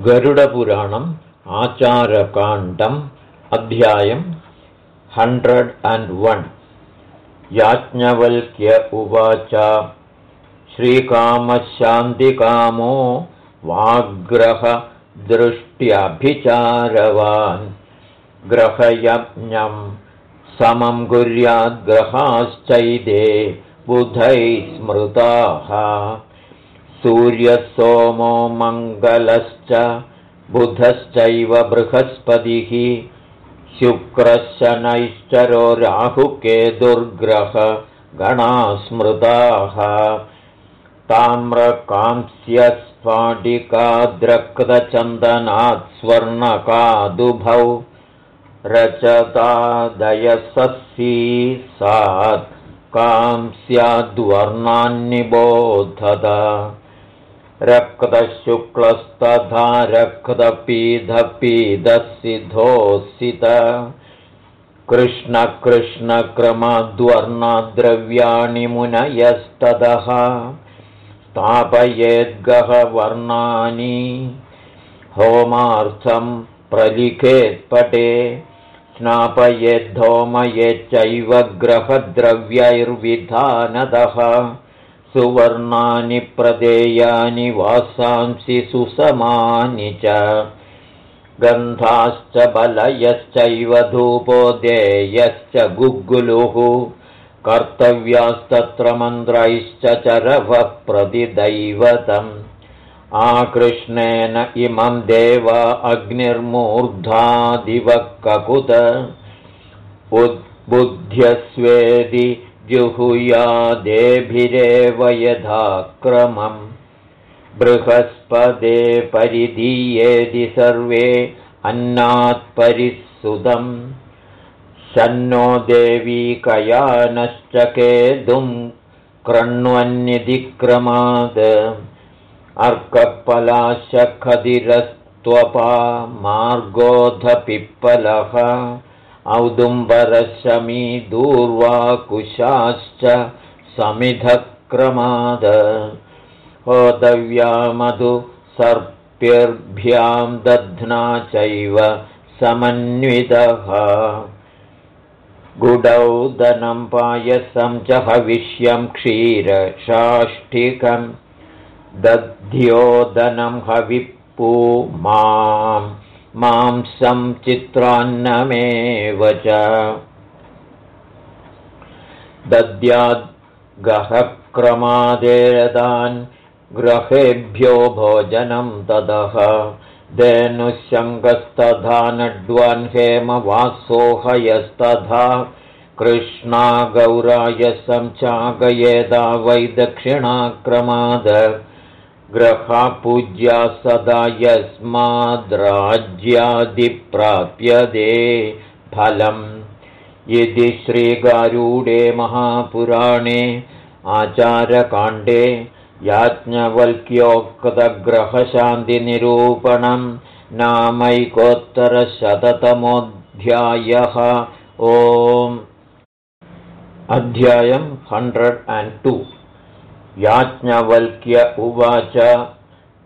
गरुडपुराणम् आचारकाण्डम् अध्यायम् हण्ड्रेड् अण्ड् वन्। याज्ञवल्क्य उवाच श्रीकामशान्तिकामो वाग्रहदृष्ट्यभिचारवान्। ग्रहयज्ञं समं कुर्याद्ग्रहाश्चैदे बुधैः स्मृताः सूर्यसोमो मङ्गलश्च बुधश्चैव बृहस्पतिः शुक्रशनैश्चरो राहुकेतुर्ग्रह गणास्मृताः। ताम्रकांस्यस्फाटिकाद्रक्तचन्दनात् स्वर्णकादुभौ रचतादयसस्यी सात् कांस्याद्वर्णान्निबोधत रक्तशुक्लस्तथा रक्तपीधपीधसिधोऽसित कृष्णकृष्णक्रमद्वर्णद्रव्याणि मुनयस्ततः स्थापयेद्गहवर्णानि होमार्थं प्रलिखेत्पटे। स्नापयेद्धोमयेच्चैव ग्रहद्रव्यैर्विधानदः सुवर्णानि प्रदेयानि वासांसि सुसमानि च। गन्धाश्च बलयश्चैव धूपोदेयश्च गुग्गुलुः। कर्तव्यास्तत्र मन्त्रैश्च चरवः प्रतिदैवतम् आकृष्णेन इमं देव अग्निर्मूर्धादिवक्ककुत। उद्बुध्यस्वेदि जुहुयादेभिरेव यथाक्रमम् बृहस्पदे परिधीयेदि सर्वे अन्नात्परिसुदम् शन्नो देवी कयानश्च केतुं क्रण्वन्यधिक्रमाद अर्कपलाशखदिरस्त्वपा मार्गोधपिप्पलः औदुम्बरशमी दूर्वाकुशाश्च समिधक्रमाद। ओदव्यामधु सर्पिर्भ्यां दध्ना चैव समन्वितः। गुडौदनं पायसं च हविष्यं क्षीरसाष्टिकं दध्योदनं हविप्पू माम् मांसं चित्रान्नमेव च। दद्याद्गहक्रमादेरदान् ग्रहेभ्यो भोजनं ततः धेनुशङ्कस्तथा नड्वान् हेमवासोहयस्तथा कृष्णा गौराय संचागयेदा वै दक्षिणाक्रमाद ग्रहपूज्या सदा यस्माद्राज्यादिप्राप्यते फलम्। यदि श्रीगारूडे महापुराणे आचारकाण्डे याज्ञवल्क्योक्तग्रहशान्तिनिरूपणं नामैकोत्तरशततमोऽध्यायः। ओम्। अध्यायम् हण्ड्रेड् अण्ड् टु याज्ञवल्क्य उवाच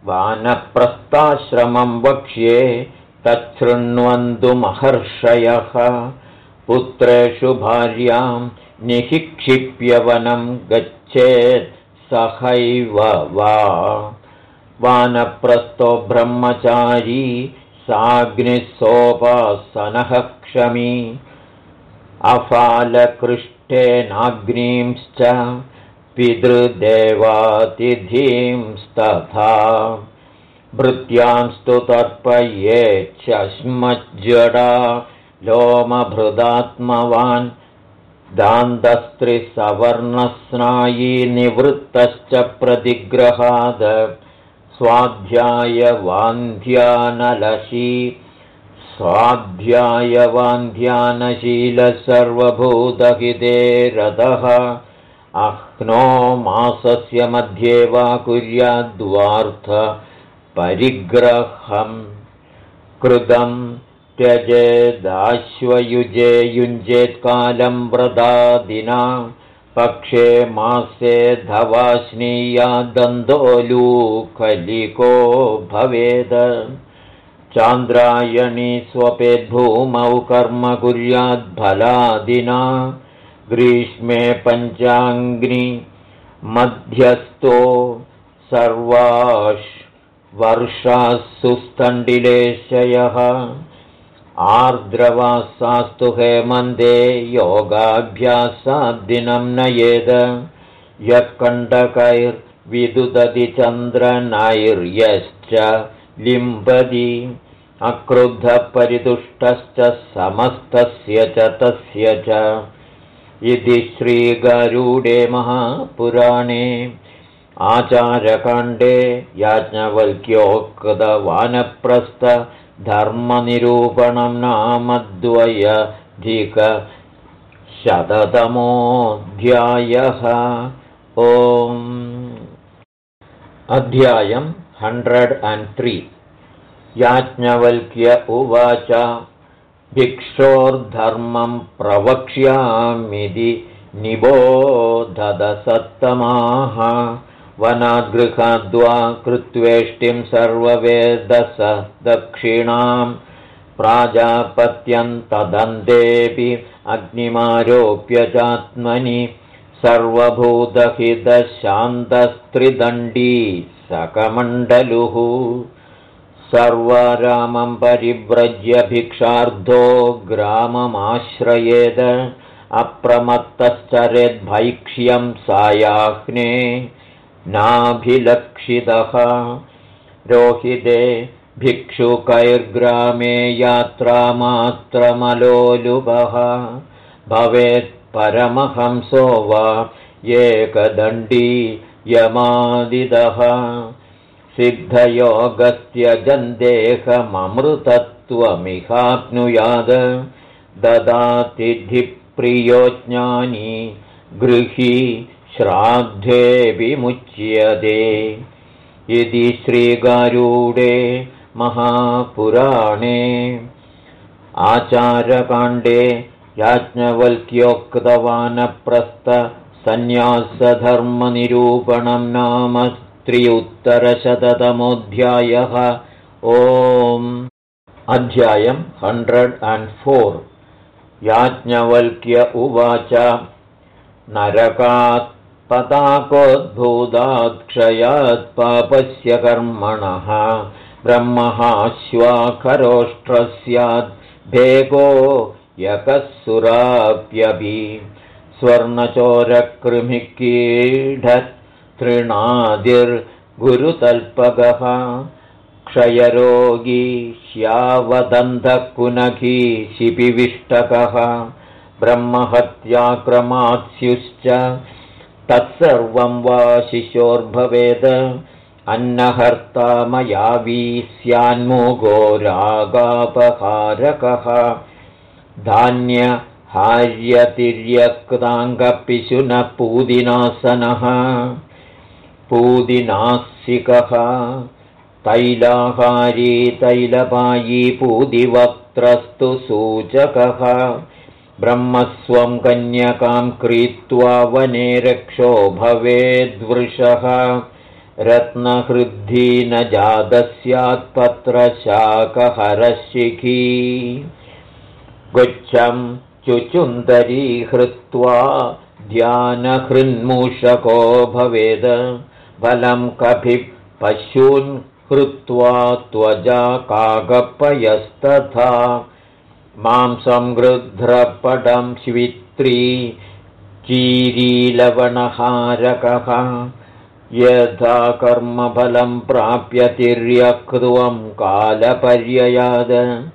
वानप्रस्थाश्रमं वक्ष्ये तच्छृण्वन्तुमहर्षयः पुत्रेषु भार्यां निहिक्षिप्यवनं गच्छेत् सहैव वा। वानप्रस्थो ब्रह्मचारी साग्निसोपासनः क्षमी। अफालकृष्टेनाग्निंश्च पितृदेवातिथींस्तथा भृत्यांस्तु तर्पयेच्छश्मज्जडा लोमभृदात्मवान् दान्तस्त्रिसवर्णस्नायी निवृत्तश्च प्रतिग्रहाद स्वाध्यायवान्ध्यानलशी स्वाध्यायवान्ध्यानशीलसर्वभूतहिते रथः अह्नो मासस्य मध्ये वा कुर्याद्वार्थ परिग्रहम् कृतं त्यजेदाश्वयुजे युञ्जेत्कालं व्रतादिना पक्षे मासे धवाश्नीया दन्तोलूखलिको भवेद। चान्द्रायणी स्वपेद्भूमौ कर्म कुर्याद्फलादिना ग्रीष्मे पञ्चाङ्ग्नि मध्यस्थो सर्वाश् सुस्तण्डिलेशयः आर्द्रवासास्तु हेमन्दे योगाभ्यासाद्दिनं नयेद। यः कण्डकैर्विदुदति चन्द्रनैर्यश्च लिम्बदि। अक्रुद्धपरितुष्टश्च समस्तस्य च तस्य च इति श्रीगरूडे महापुराणे आचारकाण्डे याज्ञवल्क्योक्तवानप्रस्थधर्मनिरूपणं नामद्वयधिकशततमोऽध्यायः ओम्। अध्यायम् हण्ड्रेड् अण्ड् त्री याज्ञवल्क्य उवाच भिक्षोर्धर्मं प्रवक्ष्यामिति निबोधदसत्तमाः वनाद्गृहाद्वा कृत्वेष्टिं सर्ववेदस दक्षिणां प्राजापत्यन्तदन्तेऽपि अग्निमारोप्य चात्मनि सर्वभूतहितशान्तस्त्रिदण्डी सकमण्डलुः सर्वरामं परिव्रज्य भिक्षार्धो ग्राममाश्रयेद अप्रमत्तश्चरेद्भैक्ष्यं सायाह्ने नाभिलक्षितः। रोहिते भिक्षुकैर्ग्रामे यात्रामात्रमलोलुभः भवेत् परमहंसो वा एकदण्डी यमादिदः सिद्धयोगस्त्यजन्देहममृतत्वमिहाप्नुयाद ददातिथिप्रियो ज्ञानी गृही श्राद्धे विमुच्यते। इति श्रीगारूडे महापुराणे। आचारकाण्डे याज्ञवल्क्योक्तवानप्रस्थसन्न्यासधर्मनिरूपणं नाम त्रियुत्तरशततमोऽध्यायः ओम् अध्यायम् हण्ड्रेड् अण्ड् फोर् याज्ञवल्क्य उवाच नरकात् पताकोद्भूतात्क्षयात् पापस्य कर्मणः ब्रह्महाश्वाखरोष्ट्र स्याद् भेगो यकःसुराप्यभि स्वर्णचोरकृमिकीढतृणादिर्गुरुतल्पगः क्षयरोगी श्यावदन्धकुनखी शिपिविष्टकः ब्रह्महत्याक्रमात्स्युश्च तत्सर्वं वा शिशोर्भवेद। अन्नहर्ता मयावी स्यान्मुगो रागापहारकः धान्यहार्यतिर्यक्ताङ्गपिशुनपूदिनासनः पूदिनासिकः तैलाहारी तैलपायी पूदिवक्त्रस्तु सूचकः ब्रह्मस्वं कन्यकां क्रीत्वा वने रक्षो भवेद्वृषः। रत्नहृद्धि न जातस्यात्पत्रशाकहरशिखी। गुच्छं चुचुन्दरीहृत्वा ध्यानहृन्मूषको भवेद बलं कभिः पशून् हृत्वा त्वजा कागपयस्तथा मां संगृध्रपटं श्वित्री चीरीलवणहारकः। यथा कर्मफलं प्राप्य तिर्यक्त्वं कालपर्ययाद।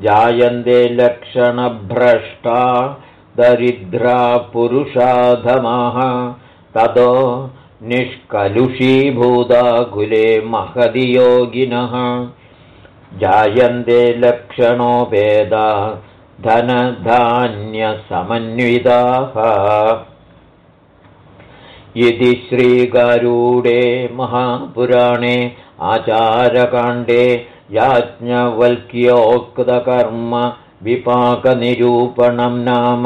जायन्ते लक्षणभ्रष्टा दरिद्रा पुरुषाधमाः। ततो निष्कलुषीभूताकुले महदि योगिनः जायन्ते लक्षणो वेदा धनधान्यसमन्विताः। इति श्रीगारूडे महापुराणे आचारकाण्डे याज्ञवल्क्योक्तकर्म विपाकनिरूपणं नाम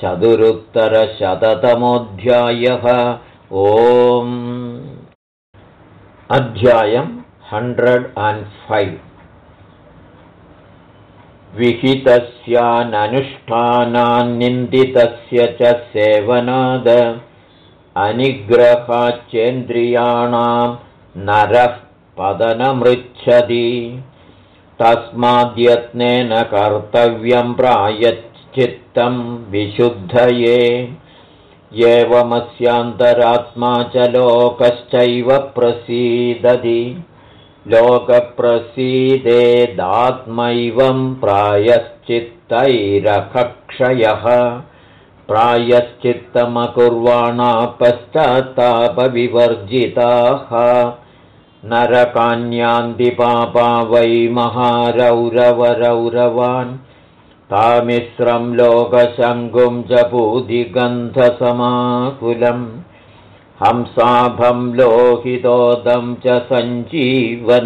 चतुरुत्तरशततमोऽध्यायः अध्यायम् हण्ड्रेड् अण्ड् फैव् विहितस्याननुष्ठानान्निन्दितस्य च सेवनाद। अनिग्रहाच्चेन्द्रियाणां नरः पदनमृच्छति। तस्माद्यत्नेन कर्तव्यं प्रायश्चित्तं विशुद्धये एवमस्यान्तरात्मा च लोकश्चैव प्रसीदति। लोकप्रसीदेदात्मैवं प्रायश्चित्तैरकक्षयः। प्रायश्चित्तमकुर्वाणा पश्चात्तापविवर्जिताः नरकान्यान्तिपापा वै महारौरवरौरवान् तामिश्रं लोकशङ्कुं च पूधिगन्धसमाकुलम् हंसाभं लोहितोदं च सञ्जीवननदीपथं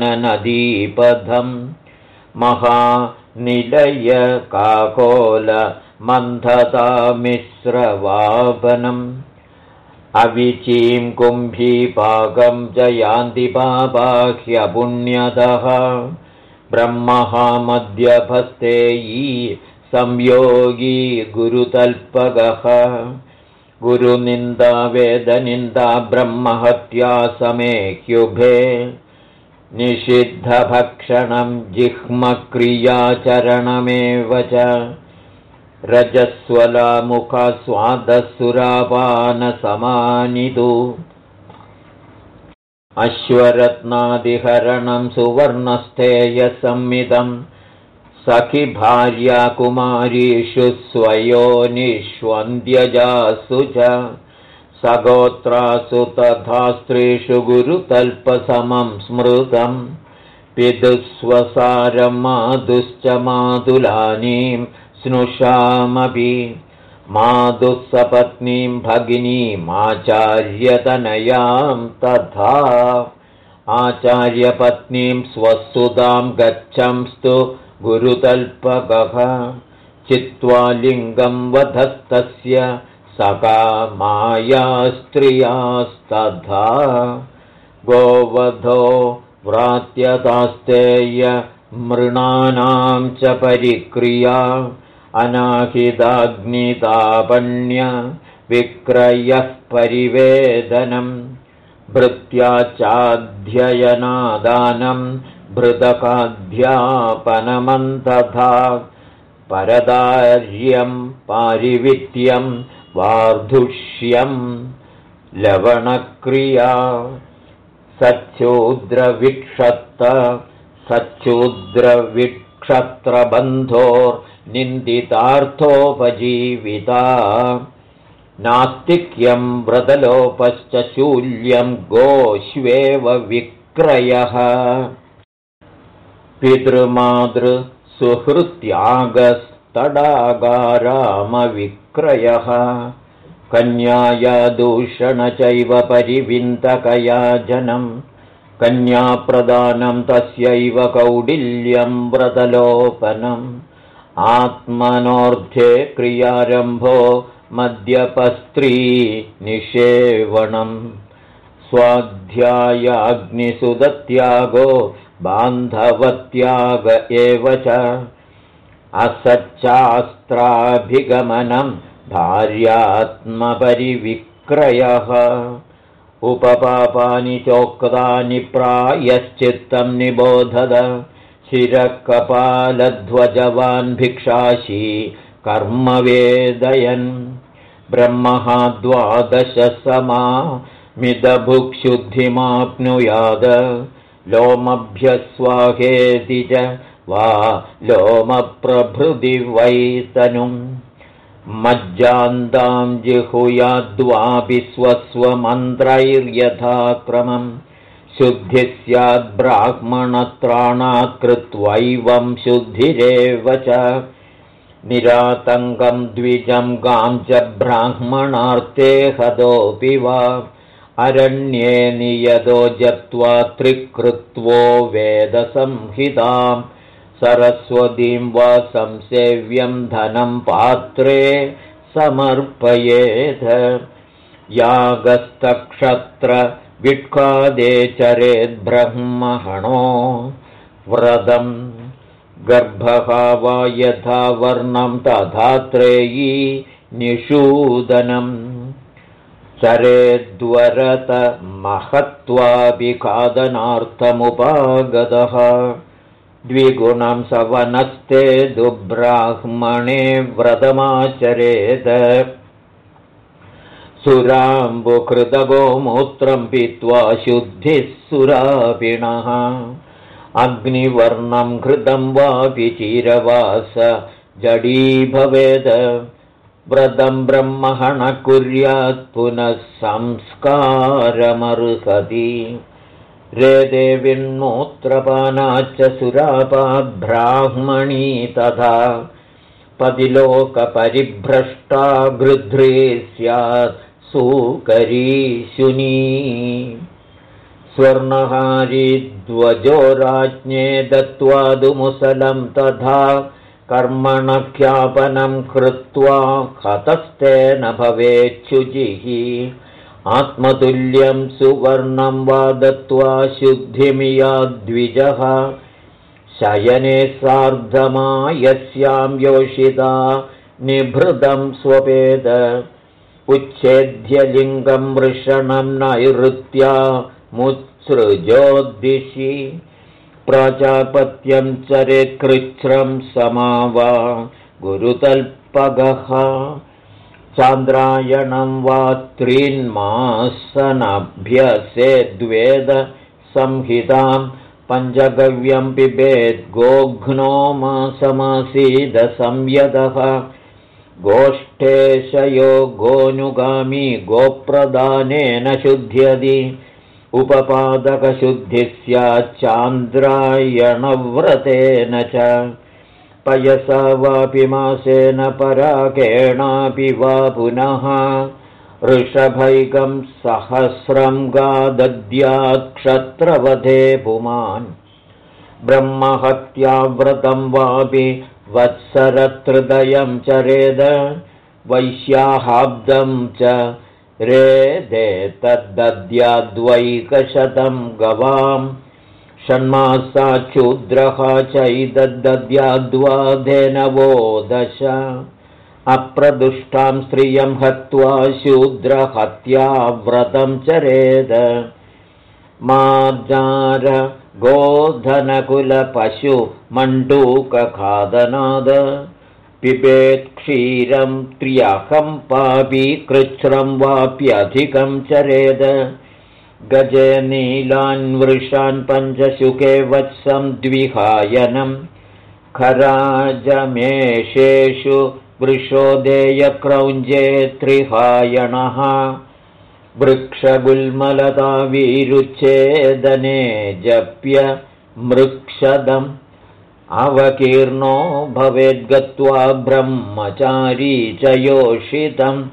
महानिलयकाकोलमन्थतामिश्रवापनम् अविचीं कुम्भीपाकं च यान्तिपाबाह्यपुण्यतः ब्रह्महामध्यभस्तेयी संयोगी गुरुतल्पगः गुरुनिन्दा वेदनिन्दा ब्रह्महत्या समेह्युभे निषिद्धभक्षणं जिह्मक्रियाचरणमेव च रजस्वलामुखस्वादसुरापानसमानितु अश्वरत्नादिहरणं सुवर्णस्थेयसंमितम् सखि भार्याकुमारीषु स्वयोनिष्वन्द्यजासु च। सगोत्रासु तथा स्त्रीषु गुरुतल्पसमं स्मृतम्। पितुस्वसारं मातुश्च मातुलानीं स्नुषामपि। मातुः सपत्नीं भगिनीमाचार्यतनयां तथा। आचार्यपत्नीं स्वसुतां गच्छंस्तु गुरुतल्पगः चित्वा लिङ्गं वधस्तस्य सका मायास्त्रियास्तथा। गोवधो व्रात्यतास्तेय मृणानां च परिक्रिया। अनाहिताग्नितापण्य विक्रयः परिवेदनम् भृत्या चाध्ययनादानम् भृदकाध्यापनमन्तथा परदार्यं पारिवित्यं वार्धुष्यं लवणक्रिया सच्छूद्रविक्षत्त सच्छूद्रविक्षत्रबन्धोर्निन्दितार्थोपजीविता नास्तिक्यं व्रतलोपश्च शूल्यं गोष्वेव विक्रयः पितृमातृसुहृत्यागस्तडागारामविक्रयः कन्याया दूषण चैव परिविन्तकया जनम्। कन्याप्रदानं तस्यैव कौडिल्यं व्रतलोपनम्। आत्मनोऽर्थे क्रियारम्भो मद्यपस्त्री निषेवणम्। स्वाध्यायाग्निसुदत्यागो बान्धवत्याग एव च असच्चास्त्राभिगमनं भार्यात्मपरिविक्रयः। उपपापानि चोक्तानि प्रायश्चित्तं निबोधद। शिरकपालध्वजवान् भिक्षाशी कर्मवेदयन्। ब्रह्मः द्वादशसमा मिदभुक्षुद्धिमाप्नुयाद लोमभ्यस्वाहेति च वा लोमप्रभृति वै तनुम् मज्जान्तां जिहुयाद्वापि स्वस्वमन्त्रैर्यथाक्रमम् शुद्धिः स्याद्ब्राह्मणत्राणात् कृत्वैवं शुद्धिरेव च। निरातङ्गं द्विजं गां च ब्राह्मणार्थे हतोऽपि वा अरण्ये नियतो जप्त्वा त्रिकृत्वो वेदसंहितां सरस्वतीं वा संसेव्यं धनं पात्रे समर्पयेत्। यागस्तक्षत्रविट्कादे चरेद्ब्रह्मणो व्रतम् गर्भः वा यथा वर्णं तथात्रेयी निषूदनम् चरेद्वरतमहत्वाभिखादनार्थमुपागतः। द्विगुणं सवनस्ते दुब्राह्मणे व्रतमाचरेत्। सुराम्बुकृतगोमूत्रं पीत्वा शुद्धिः सुरापिणः अग्निवर्णं घृतं वापि चिरवास जडी भवेद व्रतं ब्रह्मण कुर्यात् पुनः संस्कारमर्हति रेदे विन्मूत्रपानाच्च सुरापा ब्राह्मणी तथा पदिलोकपरिभ्रष्टा गृध्री स्यात् सुकरीशुनी स्वर्णहारिध्वजो राज्ञे दत्त्वादुमुसलं तथा कर्मणख्यापनं कृत्वा हतस्तेन भवेच्छुचिः। आत्मतुल्यं सुवर्णं वा दत्त्वा शुद्धिमियाद्विजः। शयने सार्धमायस्यां योषिता निभृतं स्वपेद। उच्छेद्यलिङ्गं वृषणं नैऋत्या मुत्सृजोद्दिशि प्राजापत्यं चरे कृच्छ्रं समावा गुरुतल्पगः। चान्द्रायणं वा त्रीन्मासनभ्यसेद्वेद संहितां पञ्चगव्यं पिबेद्गोघ्नो मासमासीदसंयतः गोष्ठेशयो गोनुगामी गोप्रदानेन शुध्यति उपपादकशुद्धिः स्याच्चान्द्रायणव्रतेन च। पयसा वापि मासेन पराकेणापि वा पुनः। ऋषभैकं सहस्रं गादद्यात्क्षत्रवधे पुमान्। ब्रह्महत्याव्रतं वापि वत्सरत्रदयं चरेद। वैश्याहाब्दं च रेदे तद्दद्याद्वैकशतं गवाम् षण्मासाच्छूद्रः चैदद्दद्याद्वाधेनवो दश अप्रदुष्टां स्त्रियं हत्वा शूद्रहत्याव्रतं चरेद मार्जार गोधनकुलपशुमण्डूकखादनाद पिबेत् क्षीरं त्र्यहं पापी कृच्छ्रं वाप्यधिकं चरेद। गजे नीलान् वृषान् पञ्चशुके वत्सं द्विहायनं। खराजमेषेषु वृषोदेयक्रौञ्जे त्रिहायणः। वृक्षगुल्मलतावीरुच्छेदने जप्य मृक्षदम् अवकीर्णो भवेद्गत्वा ब्रह्मचारी च योषितं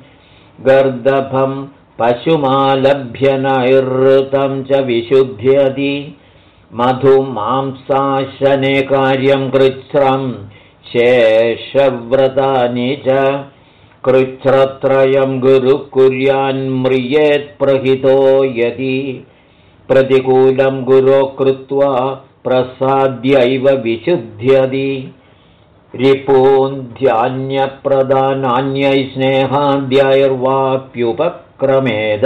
गर्दभं पशुमालभ्य नैरृतं च विशुध्यति। मधुमांसाशने कार्यं कृच्छ्रं शेषव्रतानि च। कृच्छ्रत्रयं गुरुकुर्यान्म्रियेत्प्रहितो यदि। प्रतिकूलं गुरो कृत्वा प्रसाद्यैव विशुध्यति। रिपून्ध्यन्यप्रदानान्यै स्नेहाद्यैर्वाप्युपक्रमेद।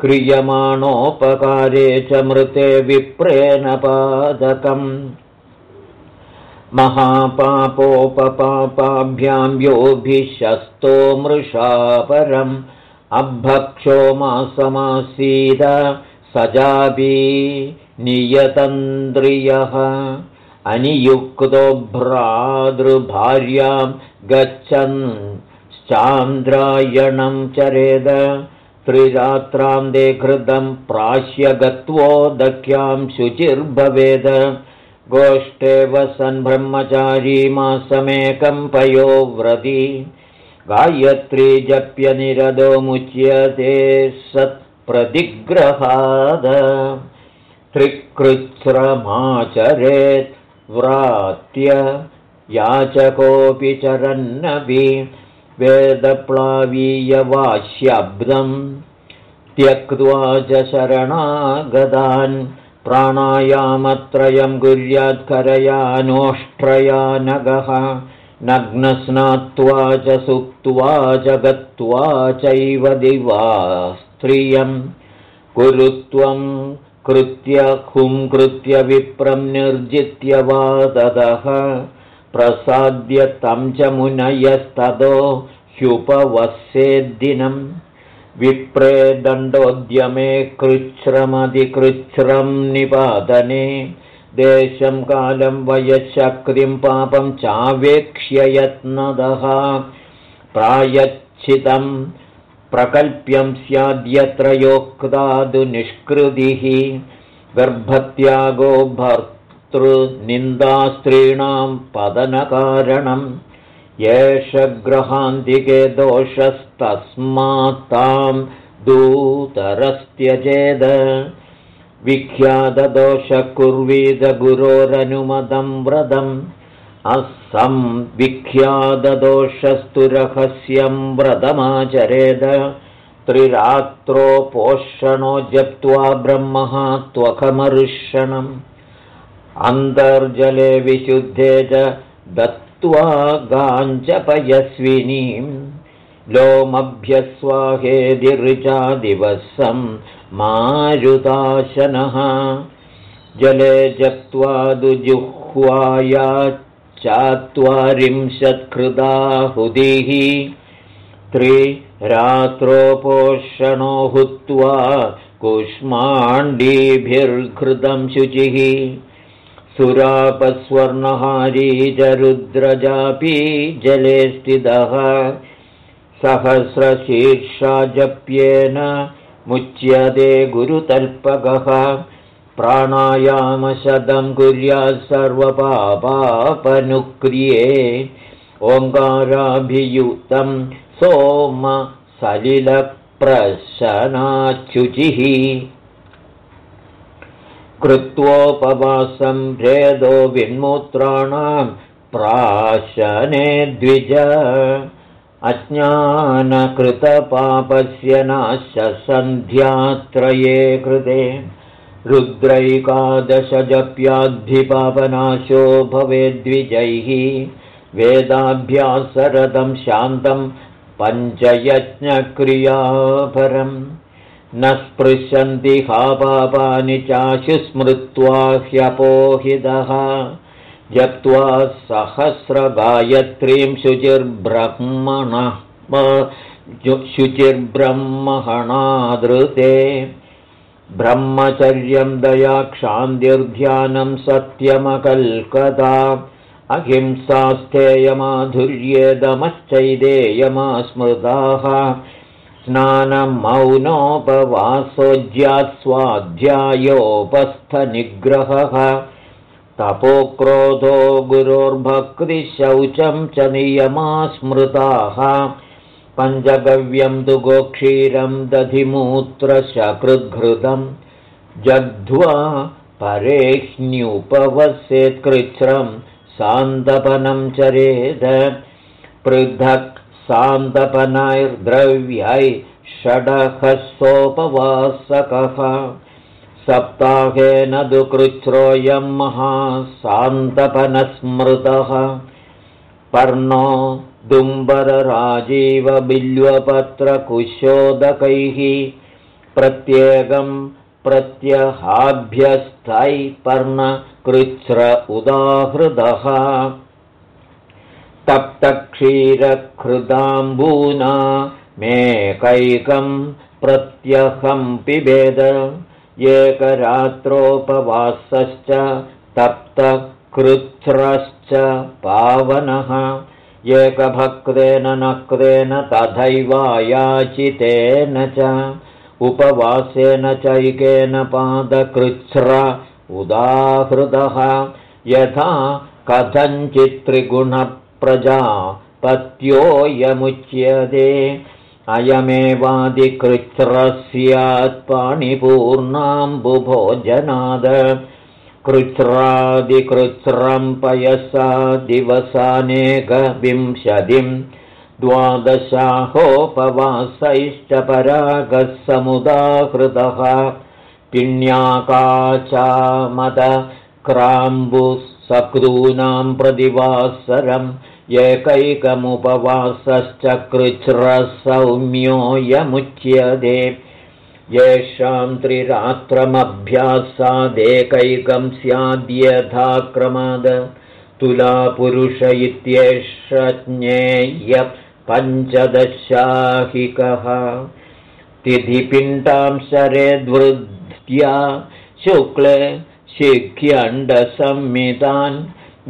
क्रियमाणोपकारे च मृते विप्रेण पादकम्। महापापोपपापाभ्यां योभिशस्तो मृषापरम् अभक्षो मासमासीद सजापि नियतन्द्रियः। अनियुक्तो भ्रातृभार्यां गच्छन् चान्द्रायणं चरेद। त्रिरात्रां दे घृतं प्राश्य गत्वोदख्यां शुचिर्भवेद। गोष्ठे वसन् ब्रह्मचारी मासमेकं पयोव्रति गायत्री जप्यनिरदो मुच्यते सत्प्रतिग्रहाद त्रिकृच्छ्रमाचरेत् व्रात्य याचकोऽपि चरन्नपि वेदप्लावीयवाश्यब्दम् त्यक्त्वा च शरणागदान् प्राणायामत्रयं कुर्यात्करया नगः नग्नस्नात्वा च सुप्त्वा च गत्वा चैव दिवा स्त्रियम् कुरुत्वं कृत्य हुं कृत्य विप्रं निर्जित्य वा ददः। प्रसाद्य तं च मुनयस्ततो ह्युपवस्येद्दिनम् विप्रे दण्डोद्यमे कृच्छ्रमधिकृच्छ्रं निपादने। देशं कालं वयशक्तिं पापं चावेक्ष्य यत्नदः। प्रायच्छितं प्रकल्प्यं स्याद्यत्र योक्तादुनिष्कृतिः गर्भत्यागो भर्तृनिन्दास्त्रीणां पतनकारणम् एष ग्रहान्तिके दोषस्तस्मात्तां दूतरस्त्यजेद। विख्यातदोषः कुर्वीद गुरोरनुमदं व्रतम् असं विख्यातदोषस्तु रहस्यं व्रतमाचरेद त्रिरात्रोपोषणो जप्त्वा ब्रह्मः त्वखमर्षणम् अन्तर्जले विशुद्धे च दत् गाञ्जपयस्विनीं लोमभ्यस्वाहेदिऋचादिवसं मारुदाशनः जले जप्त्वा दुजुह्वाया चात्वारिंशत्कृदाहुदिः त्रिरात्रोपोषणो हुत्वा कुष्माण्डीभिर्घृतं शुचिः सुरापस्वर्णहारी च रुद्रजापी जले स्थितः सहस्रशीर्षाजप्येन मुच्यते गुरुतल्पकः प्राणायामशतं कुर्यात् सर्वपापापनुक्रिये। ओङ्काराभियुक्तं सोम सलिलप्रशनाच्युचिः कृत्वोपवासं भेदो विन्मूत्राणां प्राशने द्विज। अज्ञानकृतपापस्य नाशसन्ध्यात्रये कृते रुद्रैकादशजप्याद्धिपापनाशो भवेद्विजैः वेदाभ्यासरथं शान्तं पञ्चयज्ञक्रियापरम् न स्पृशन्ति हा पापानि चाशुस्मृत्वा ह्यपोहितः। जप्त्वा सहस्रगायत्रीं शुचिर्ब्रह्मणः शुचिर्ब्रह्महणादृते ब्रह्मचर्यं दयाक्षान्तिर्ध्यानं सत्यमकल्कता अहिंसास्थेयमाधुर्येदमश्चैदेयमा स्मृताः स्नानमौनोपवासोऽज्यास्वाध्यायोपस्थनिग्रहः तपोक्रोधो गुरोर्भक्तिशौचं च नियमा स्मृताः पञ्चगव्यं तु गोक्षीरं दधिमूत्रशकृद्घृतं। जग्ध्वा परेह्न्युपवसेत्कृच्छ्रं सान्दपनं चरेद। पृथक् सान्दपनैर्द्रव्यै षडहसोपवासकः सप्ताहेन दुकृच्छ्रोऽयं महासान्तपनस्मृतः पर्णो दुम्बरराजीवबिल्वपत्रकुशोदकैः प्रत्येकं प्रत्यहाभ्यस्थै पर्णकृच्छ्र उदाहृदः। तप्तक्षीरकृदाम्बूना मेकैकं प्रत्यहं पिबेद। एकरात्रोपवासश्च तप्तकृच्छ्रश्च पावनः एकभक्तेन नक्तेन तथैवायाचितेन च उपवासेन चैकेन पादकृच्छ्र उदाहृदः यथा कथञ्चित्त्रिगुण प्रजापत्योऽयमुच्यते अयमेवादिकृच्छ्रस्यात्पाणिपूर्णाम्बुभोजनाद कृच्छ्रादिकृच्छ्रं पयसा दिवसानेकविंशतिं द्वादशाहोपवासैश्च परागः समुदाहृतः पिण्याकाचामदक्राम्बुसक्रूनां प्रतिवासरम् एकैकमुपवासश्च कृच्छ्रसौम्योऽयमुच्यते येषां त्रिरात्रमभ्यासादेकैकं स्याद्यथाक्रमाद तुलापुरुष इत्येष ज्ञेय पञ्चदशाहिकः। तिथिपिण्डां शरेद्वृद्ध्या शुक्ले शिख्यण्डसंमितान्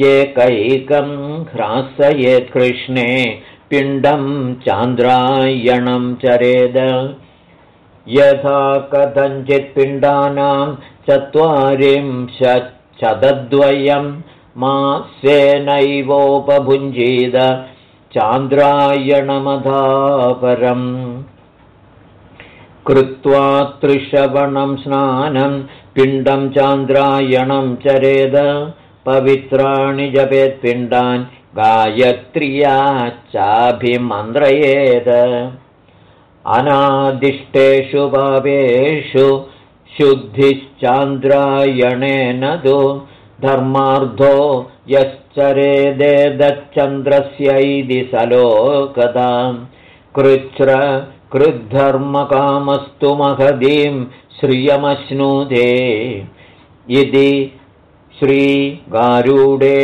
एकैकं ह्रासयेत् कृष्णे पिण्डं चान्द्रायणं चरेद यथा कथञ्चित्पिण्डानां चत्वारिंशच्छतद्वयं मासेनैवोपभुञ्जीद चान्द्रायणमधापरम् कृत्वा त्रिश्रवणं स्नानं पिण्डं चान्द्रायणं चरेद पवित्राणि जपेत्पिण्डान् गायत्र्या चाभिमन्त्रयेद अनादिष्टेषु भावेषु शुद्धिश्चान्द्रायणेन तु धर्मार्धो यश्चरेदेदच्चन्द्रस्यैदि सलोकदाम् कृच्छ्र कृद्धर्मकामस्तु महदीं श्रियमश्नुदे इति श्रीगारूडे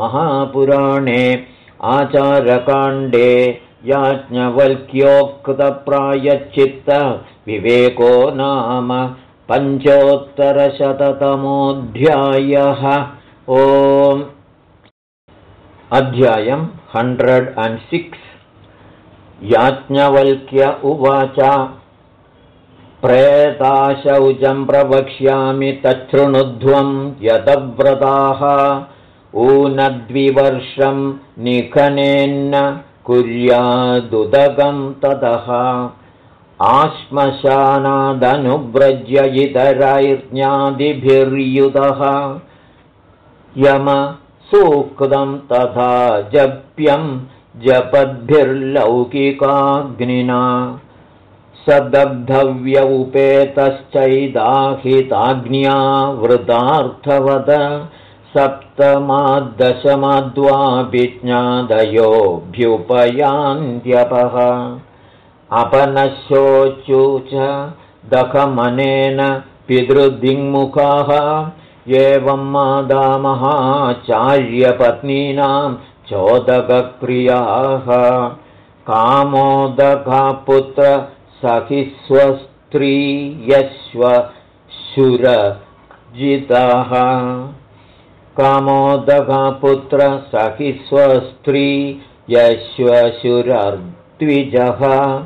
महापुराणे आचारकाण्डे याज्ञवल्क्योक्तप्रायच्चित्त विवेको नाम पञ्चोत्तरशततमोऽध्यायः। ओम्। अध्यायम् हण्ड्रेड् अण्ड् सिक्स्। याज्ञवल्क्य उवाच। प्रेताशौचं प्रवक्ष्यामि तच्छृणुध्वं यतव्रताः ऊनद्विवर्षं निखनेन्न कुर्यादुदगं ततः आश्मशानादनुव्रज्य इतरैर्ज्ञादिभिर्युतः। यमसूक्तं तथा जप्यं जपद्भिर्लौकिकाग्निना। सदग्धव्य सप्तमाद्दशमाद्वाभिज्ञादयोऽभ्युपयान्त्यपः। अपनशोचुच दखमनेन पितृदिङ्मुखाः। एवं मादामहाचार्यपत्नीनां चोदकक्रियाः। कामोदकपुत्रसखिस्वस्त्री यश्वशुरजितः कामोदकपुत्र सखि स्वस्त्री यश्वशुरर्द्विजः।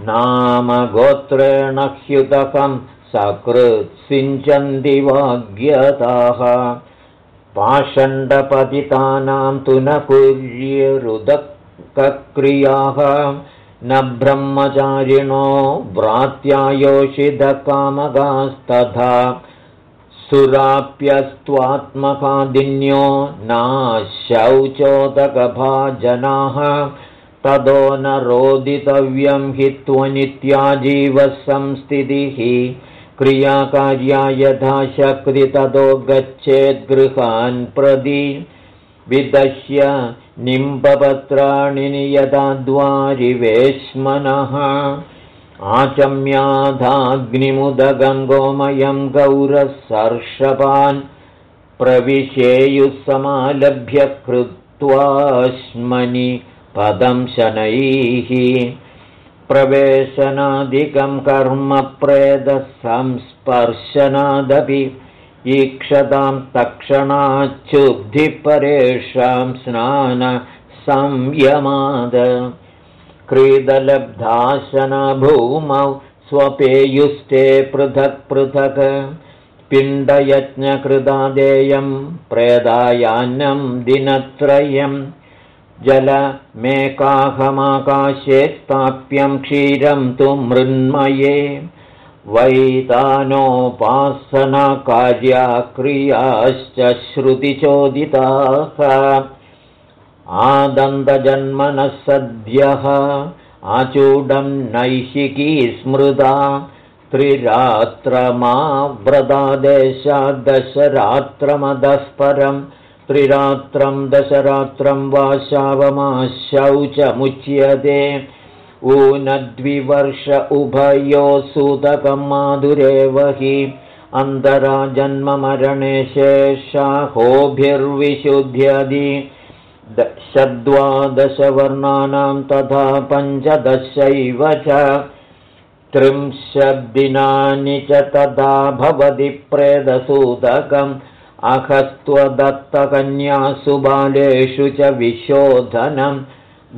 नाम गोत्रेण ह्युदकं सकृत्सिञ्चन्ति वाग्यताः। पाषण्डपतितानां तु न कुर्यरुदकक्रियाः न ब्रह्मचारिणो व्रात्यायोषिधकामगास्तथा सुराप्यस्त्वात्मकादिन्यो नाशौचोदकभाजनाः। तदो न रोदितव्यं हि त्वनित्याजीवः संस्थितिः क्रियाकार्या यथा शक्ति ततो गच्छेद्गृहान् प्रदि विदश्य निम्बपत्राणि यदा द्वारिवेश्मनः आचम्याधाग्निमुदगङ्गोमयं गौरसर्षपान् प्रविशेयुः समालभ्य कृत्वाश्मनि पदं शनैः। प्रवेशनादिकं कर्म प्रेदसंस्पर्शनादपि ईक्षतां तक्षणाच्छुद्धिपरेषां स्नानसंयमाद क्रीडलब्धाशनभूमौ स्वपेयुस्ते पृथक् पृथक्। पिण्डयज्ञकृदादेयं प्रेदायान्नं दिनत्रयं। जलमेकाहमाकाशे स्थाप्यं क्षीरं तु मृन्मये वैतानोपासनकार्याक्रियाश्च श्रुतिचोदिताः आदन्तजन्मनः सद्यः आचूडं नैशिकी स्मृता त्रिरात्रमाव्रतादेशाद्दशरात्रमदः परम् त्रिरात्रं दशरात्रं वा शावमाशौचमुच्यते ऊनद्विवर्ष उभयो सूतकं माधुरेव हि अन्तरा जन्ममरणे शेषाहोभिर्विशुध्यदि दशद्वादशवर्णानां तथा पञ्चदशैव च त्रिंशद्दिनानि च तदा भवति प्रेदसूतकम् अहस्त्वदत्तकन्यासु बालेषु च विशोधनं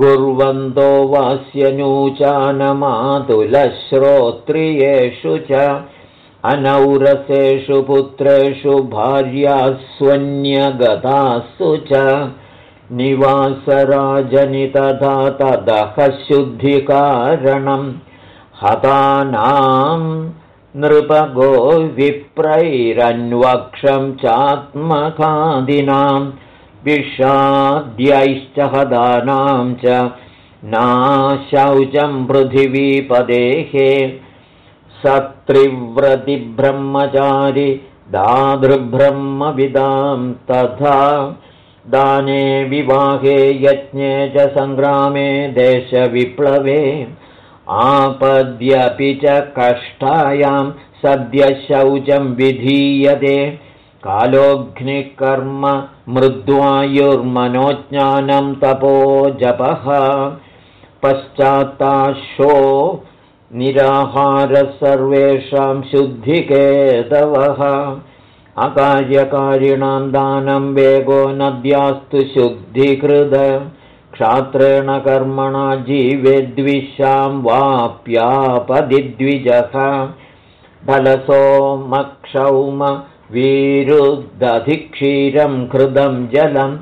गुर्वन्तो वास्य नूचानमातुलश्रोत्रियेषु च। अनौरसेषु पुत्रेषु भार्यास्वन्यगतासु च निवासराजनि तथा तदः शुद्धिकारणम् हतानाम् नृपगो विप्रैरन्वक्षं चात्मकादिनां विषाद्यैश्च हदानां च नाशौचं पृथिवीपदेः सत्रिव्रतिब्रह्मचारि दादृब्रह्मविदां तथा दाने विवाहे यज्ञे च सङ्ग्रामे देशविप्लवे। आपद्यपि च कष्टायां सद्यशौचं विधीयते। कालोऽग्निकर्म मृद्वायुर्मनोज्ञानं तपो जपः। पश्चात्ताशो निराहारः सर्वेषां शुद्धिकेतवः अकार्यकारिणां दानं वेगो नद्यास्तु शुद्धिकृद। क्षात्रेण कर्मणा जीवेद्विषां वाप्यापदिद्विजः। फलसोमक्षौम वीरुदधिक्षीरं कृदं जलं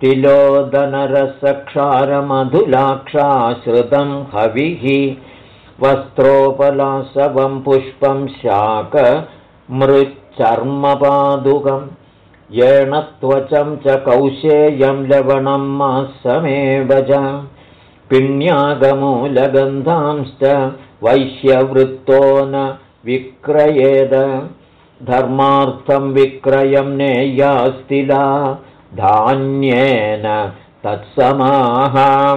तिलोदनरसक्षारमधुलाक्षाश्रितं हविः। वस्त्रोपलासवं पुष्पं शाकमृच्चर्मपादुकम् येन त्वचं च कौशेयं लवणं मासमेव च। पिण्यागमूलगन्धांश्च वैश्यवृत्तो न विक्रयेद। धर्मार्थं विक्रयं नेयास्तिला धान्येन तत्समाः।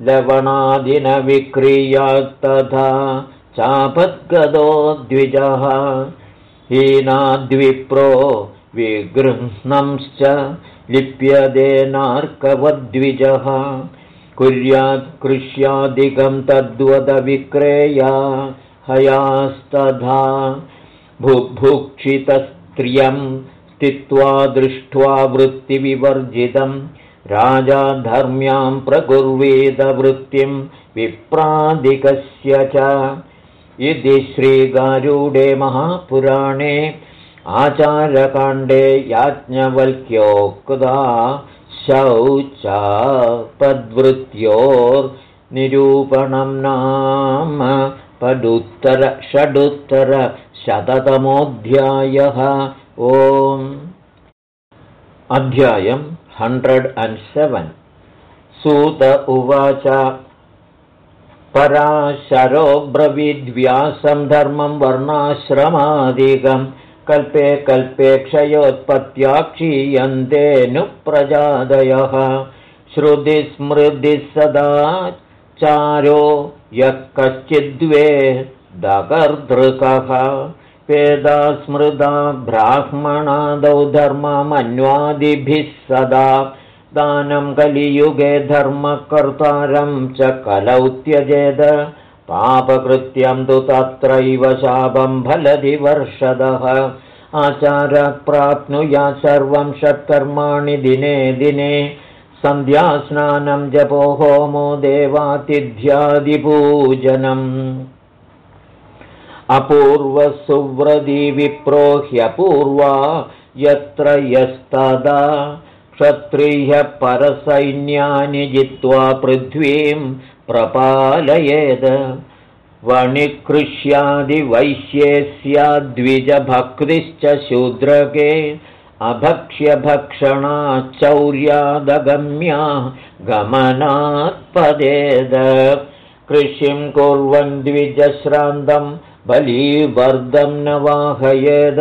लवणादिनविक्रियात्तथा चापद्गदो द्विजः हीनाद्विप्रो विगृह्णंश्च लिप्यदेनार्कवद्विजः कुर्यात्कृष्यादिकं तद्वदविक्रेया हयास्तथा बुभुक्षितस्त्रियं स्थित्वा दृष्ट्वा वृत्तिविवर्जितं। राजा धर्म्यां प्रकुर्वीतवृत्तिं विप्रादिकस्य च इति श्रीगारूडे महापुराणे आचारकाण्डे याज्ञवल्क्योक्ता शौचापद्वृत्योर्निरूपणं नाम पदुत्तरषडुत्तरशततमोऽध्यायः ओम्। अध्यायम् हण्ड्रेड् अण्ड् सेवेन्। सूत उवाच पराशरो ब्रवीद्व्यासं धर्मं वर्णाश्रमादिकम् कल्पे कल्पे क्षयोत्पत्त्या क्षीयन्तेऽनुप्रजादयः श्रुतिस्मृतिः सदा चारो यः कश्चिद्वे दकर्दृकः वेदा स्मृदा ब्राह्मणादौ धर्ममन्वादिभिः सदा दानं कलियुगे धर्मकर्तारं च कलौ त्यजेद। पापकृत्यं तु तत्रैव शापं फलति वर्षदः। आचारः प्राप्नुयात् सर्वं षट्कर्माणि दिने दिने। सन्ध्यास्नानं जपो होमो देवातिथ्यादिपूजनम्। अपूर्वसुव्रदी विप्रोह्यपूर्वा यत्र यस्तदा क्षत्रियः परसैन्यानि जित्वा पृथ्वीं प्रपालयेद। वणिकृष्यादिवैश्ये स्याद्विजभक्तिश्च शूद्रके अभक्ष्यभक्षणाचौर्यादगम्या गमनात्पदेद। कृषिं कुर्वन् द्विजश्रान्तं बलीवर्धं न वाहयेद।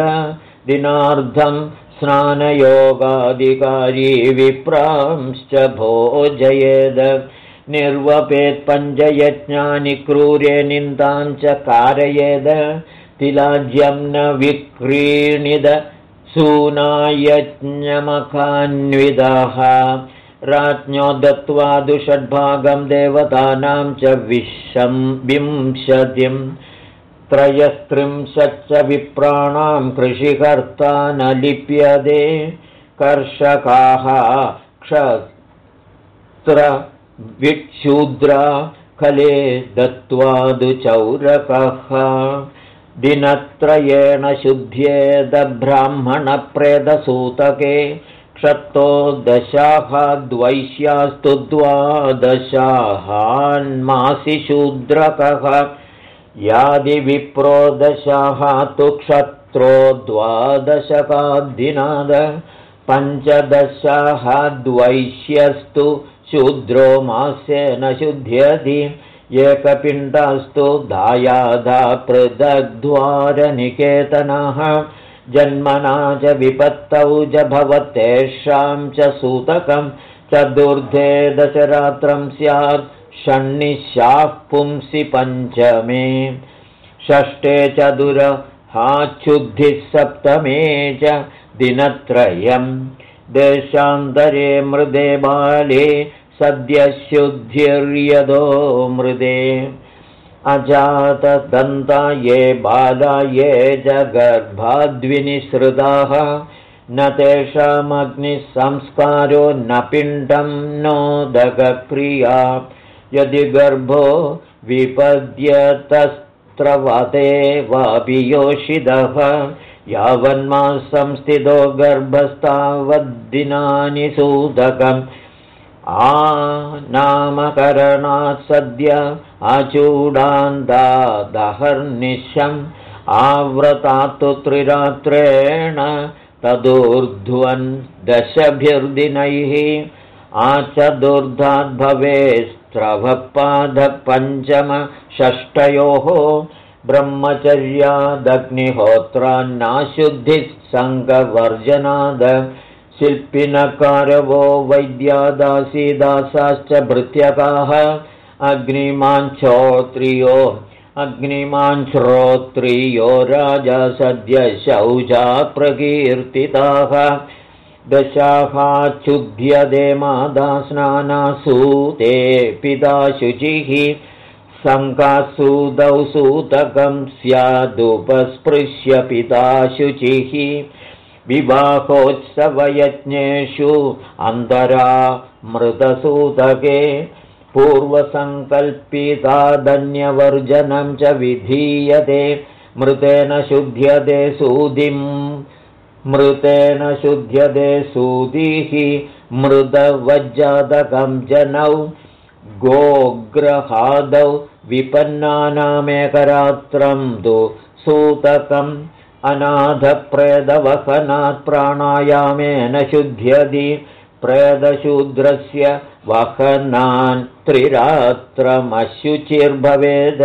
दिनार्धं स्नानयोगाधिकारी विप्रांश्च भोजयेद। निर्वपेत्पञ्चयज्ञानि क्रूरे निन्दां च कारयेद। तिलाज्यं न विक्रीणिद सूनायज्ञमकान्विदः राज्ञो दत्त्वा दुषड्भागं देवतानां च विशं विंशतिं त्रयस्त्रिंशच्च विप्राणां कृषिकर्ता न लिप्यते कर्षकाः क्षत्रविक्षूद्रा खले दत्त्वादुचौरकः। दिनत्रयेण शुद्ध्येदब्राह्मणप्रेदसूतके क्षत्तो दशाः द्वैश्यास्तु द्वादशाहान्मासि शूद्रकः यादिविप्रो दशाः तु क्षत्रो द्वादशकाद्दिनाद पञ्चदशाः द्वैश्यस्तु शूद्रो मास्येन शुध्यति एकपिण्डास्तु दायादा पृथग्द्वारनिकेतनः जन्मना च विपत्तौ च भवतेषां च सूतकं चतुर्थे दशरात्रं स्यात् षण्णिशाः पुंसि पञ्चमे षष्ठे चतुरहाच्छुद्धिः सप्तमे च दिनत्रयम्। देशान्तरे मृदे बाले सद्यशुद्धिर्यदो मृदे। अजातदन्ता ये बाला ये जगर्भाद्विनिसृताः न तेषामग्निसंस्कारो न पिण्डं नोदगक्रिया यदि गर्भो विपद्यतस्त्रवते वापि योषितः यावन्मासंस्थितो गर्भस्तावद्दिनानि सूदकम्। आ नामकरणात् सद्य अचूडान्तादहर्निशम् आवृतात्तु त्रिरात्रेण तदूर्ध्वन् दशभिर्दिनैः आचतुर्धाद्भवेस्त्रभपादपञ्चमषष्टयोः ब्रह्मचर्यादग्निहोत्रान्नाशुद्धिः सङ्गवर्जनाद शिल्पिनकारवो वैद्यादासीदासाश्च भृत्यकाः अग्निमाञ्छोत्रियो अग्निमाञ्छ्रोत्रियो राजा सद्य शौचा प्रकीर्तिताः दशाहाच्छुध्यदे मादा स्नानासूते पिता शुचिः शङ्कासूदौ सूतकं स्यादुपस्पृश्य पिता शुचिः विवाहोत्सवयज्ञेषु अन्तरा मृतसूतके पूर्वसङ्कल्पितादन्यवर्जनं च विधीयते मृतेन शुध्यते सूदिं मृतेन शुध्यते सूदिः मृदवज्जातकं जनौ गोग्रहादौ विपन्नानामेकरात्रं तु सूतकम् अनाथप्रेदवहनात् प्राणायामेन शुध्यति प्रेदशूद्रस्य वहनान् त्रिरात्रमशुचिर्भवेद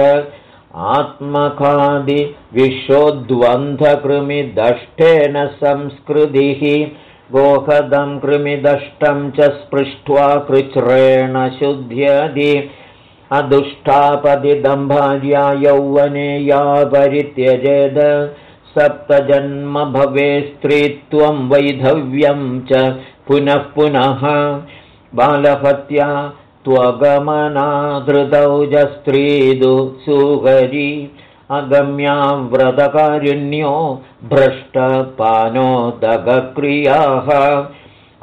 आत्मखादिविशोद्वन्धकृमिदष्टेन संस्कृतिः गोहदं कृमिदष्टं च स्पृष्ट्वा कृच्रेण शुध्यति। अदुष्टापदिदम्भार्या यौवने या परित्यजेद सप्तजन्म भवे स्त्रीत्वं वैधव्यं च पुनः पुनः। बालहत्या त्वगमनाधृतौ च स्त्रीदु सुहरी अगम्या व्रतकारिण्यो भ्रष्टपानोदगक्रियाः।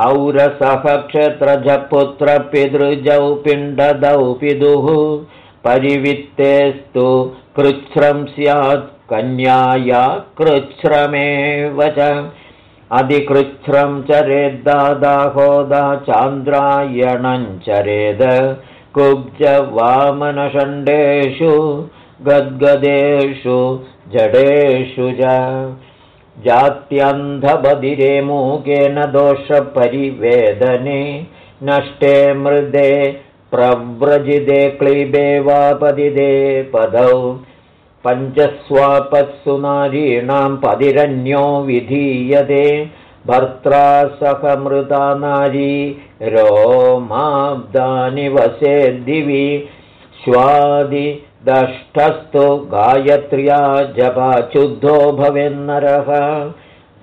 औरसः क्षत्रजपुत्रपितृजौ पिण्डदौ पितुः परिवित्तेस्तु कृच्छ्रं स्यात् कन्याया कृच्छ्रमेव च अधिकृच्छ्रं चरेद्दादाहोदा चान्द्रायणं चरेद कुब्जवामनषण्डेषु गद्गदेषु जडेषु च जात्यन्धबधिरे मूकेन दोषपरिवेदने नष्टे मृदे प्रव्रजिते क्लीबे वा पदिदे पदौ पञ्चस्वापत्सु नारीणां पदिरन्यो विधीयते भर्त्रा सखमृता नारी रोमाब्दानि वसे दिवि स्वादिदष्टस्तु गायत्र्या जपाचुद्धो भवेन्नरः।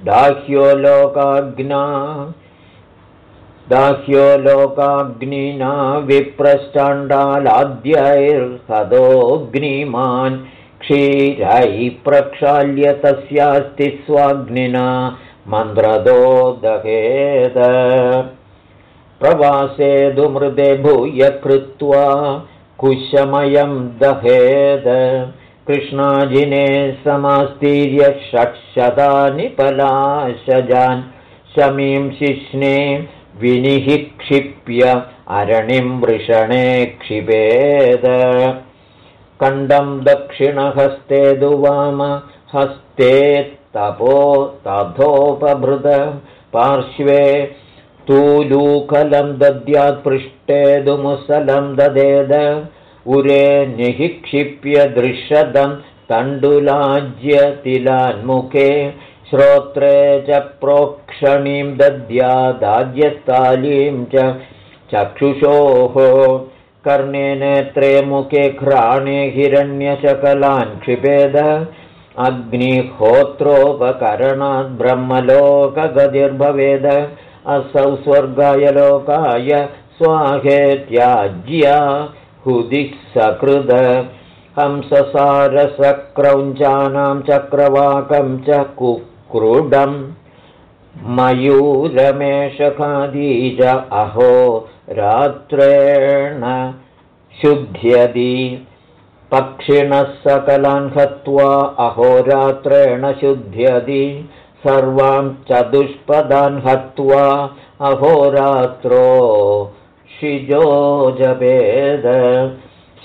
दाह्यो लोकाग्ना दाह्यो लोकाग्निना विप्रश्चाण्डालाद्यैर्हदोऽग्निमान् क्षीरैः प्रक्षाल्य तस्यास्ति स्वाग्निना मन्द्रदो दहेद प्रवासे दुमृदे भूय कृत्वा कुशमयं दहेद। कृष्णाजिने समास्तीर्य षट्शतानि पलाशजान्। शमीं शिष्णे विनिः क्षिप्य अरणिं वृषणे क्षिपेद कण्डं दक्षिणहस्ते दुवाम हस्ते तपो तथोपभृत पार्श्वे तूलूकलं दद्यात्पृष्टे दुमुसलं ददेद उरे निःक्षिप्य दृशदं तण्डुलाज्यतिलान्मुखे श्रोत्रे च प्रोक्षणीं दद्यादाज्यतालीं च चक्षुषोः कर्णे नेत्रे मुखे घ्राणे हिरण्यशकलान् क्षिपेद। अग्निहोत्रोपकरणाद् ब्रह्मलोकगतिर्भवेद। असौ स्वर्गाय लोकाय स्वाहेत्याज्या हुदिः सकृद। हंससारसक्रौञ्चानां चक्रवाकं च कुक्रुडम् मयूरमेषखादीज अहो रात्रेण शुध्यति पक्षिणः सकलान् हत्वा अहोरात्रेण शुध्यति सर्वां चतुष्पदान् हत्वा अहोरात्रो शिजोजपेद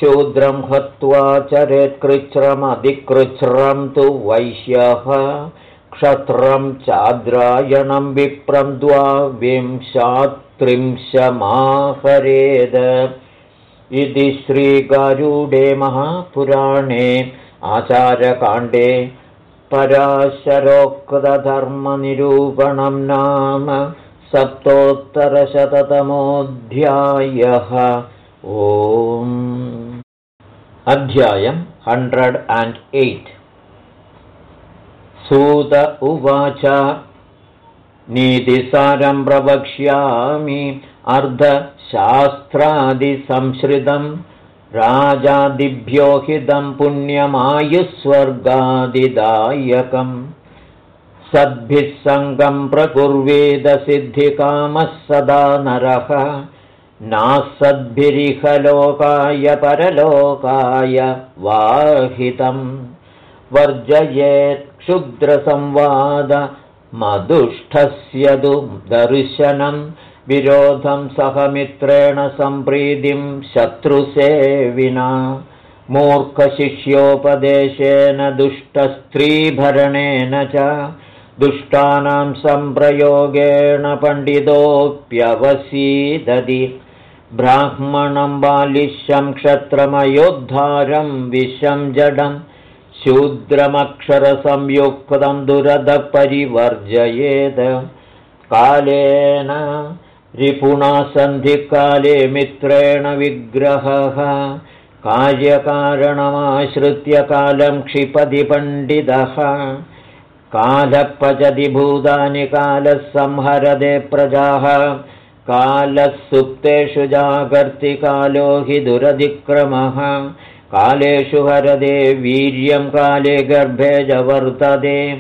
शूद्रं हत्वा चरेत्कृच्छ्रमधिकृच्छ्रं तु वैश्यः क्षत्रं चाद्रायणं विप्रं द्वाविंशात्रिंशमाहरेद। इति श्रीगारूडे महापुराणे आचारकाण्डे पराशरोक्तधर्मनिरूपणं नाम सप्तोत्तरशततमोऽध्यायः। ओम्। अध्यायम् हण्ड्रेड् अण्ड् एय्ट् सूत उवाच। नीतिसारं प्रवक्ष्यामि अर्धशास्त्रादिसंश्रितं। राजादिभ्योहितं पुण्यमायुस्वर्गादिदायकम्। सद्भिः सङ्गं प्रकुर्वेदसिद्धिकामः सदा नरः। नासद्भिरिहलोकाय परलोकाय वाहितम् वर्जयेत् क्षुद्रसंवादमदुष्टस्य दु दर्शनम् विरोधं सहमित्रेण सम्प्रीतिं शत्रुसेविना। मूर्खशिष्योपदेशेन दुष्टस्त्रीभरणेन च। दुष्टानां सम्प्रयोगेण पण्डितोऽप्यवसीदति ब्राह्मणं बालिश्यं क्षत्रमयोद्धारं विषं जडं शूद्रमक्षरसंयुक्तं दुरदपरिवर्जयेद कालेन रिपुणा सन्धिकाले मित्रेण विग्रहः। कार्यकारणमाश्रित्य कालं क्षिपति पण्डितः कालः भूतानि कालः संहरदे प्रजाः। कालः सुप्तेषु जागर्ति कालो हि दुरधिक्रमः कालेषु हरदे वीर्यं काले गर्भे च वर्तते।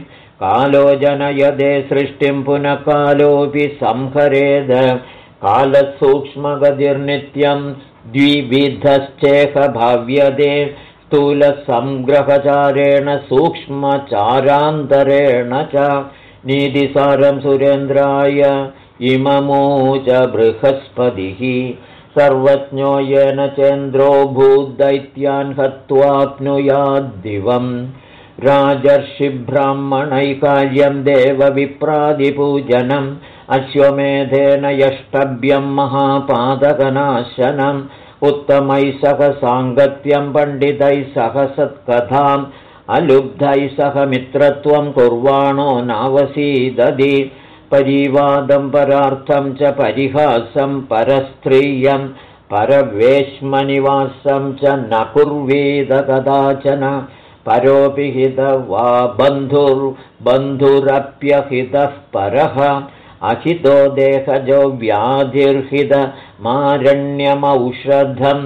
कालो जनयदे सृष्टिं पुनः कालोऽपि संहरेद। कालसूक्ष्मगतिर्नित्यं द्विविधश्चेह भाव्यते स्थूलसङ्ग्रहचारेण सूक्ष्मचारान्तरेण च। नीतिसारं सुरेन्द्राय इममोच बृहस्पतिः सर्वज्ञो येन चेन्द्रो भूद्दैत्यान् हत्वाप्नुयाद्दिवम्। राजर्षिब्राह्मणैकार्यं देवविप्रादिपूजनम्। अश्वमेधेन यष्टव्यं महापादकनाशनम्। उत्तमैः सह साङ्गत्यं पण्डितैः सह सत्कथाम्। अलुब्धैः सह मित्रत्वं कुर्वाणो नावसीदधि परिवादं परार्थं च परिहासं परस्त्रियं परवेश्मनिवासं च न कुर्वेद कदाचन परोऽपि हितः वा बन्धुर्बन्धुरप्यहितः परः। अहितो देहजो व्याधिर्हितमारण्यमौषधम्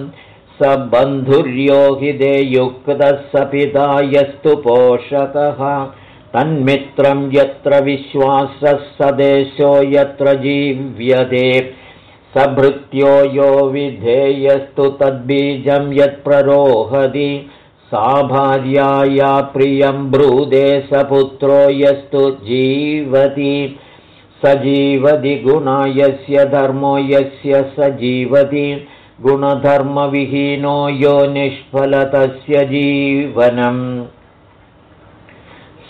स बन्धुर्यो हिते युक्तः स पिता यस्तु पोषकः तन्मित्रं यत्र विश्वासः स देशो यत्र जीव्यते सभृत्यो यो विधेयस्तु तद्बीजं यत्प्ररोहति सा भार्याया प्रियं ब्रूदे स पुत्रो यस्तु जीवति स जीवति गुणा यस्य धर्मो यस्य स जीवति गुणधर्मविहीनो यो निष्फलतस्य जीवनम्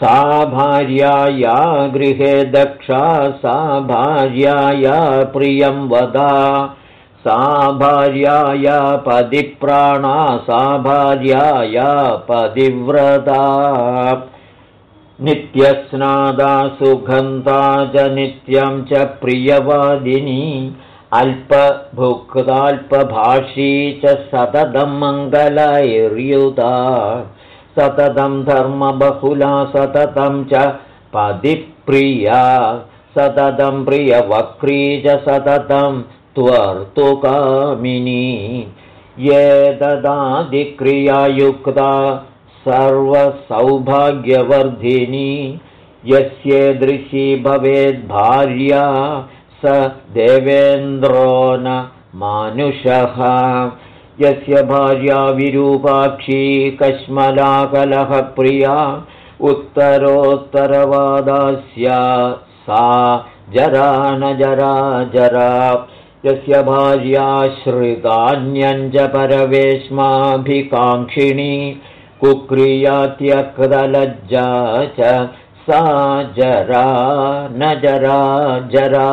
सा भार्याया गृहे दक्षा सा भार्याया प्रियं वदा। सा भार्याया पदिप्राणा सा भार्याया पदिव्रता नित्यस्नादा सुगन्धा च नित्यं च प्रियवादिनी। अल्पभुक्ताल्पभाषी च सततं मङ्गलैर्युता सततं धर्मबहुला सततं च पदिप्रिया। सततं प्रियवक्री च सततं त्वर्तुकामिनी। ये ददादिक्रियायुक्ता सर्वसौभाग्यवर्धिनी। यस्येदृशी भवेद्भार्या स देवेन्द्रो न मानुषः यस्य भार्या विरूपाक्षी कश्मलाकलहप्रिया उत्तरोत्तरवादास्या सा जरा न जरा जरा। यस्य भार्याश्रितान्यञ्च परवेश्माभिकाङ्क्षिणी कुक्रिया त्यक्तलज्जा च सा जरा न जरा जरा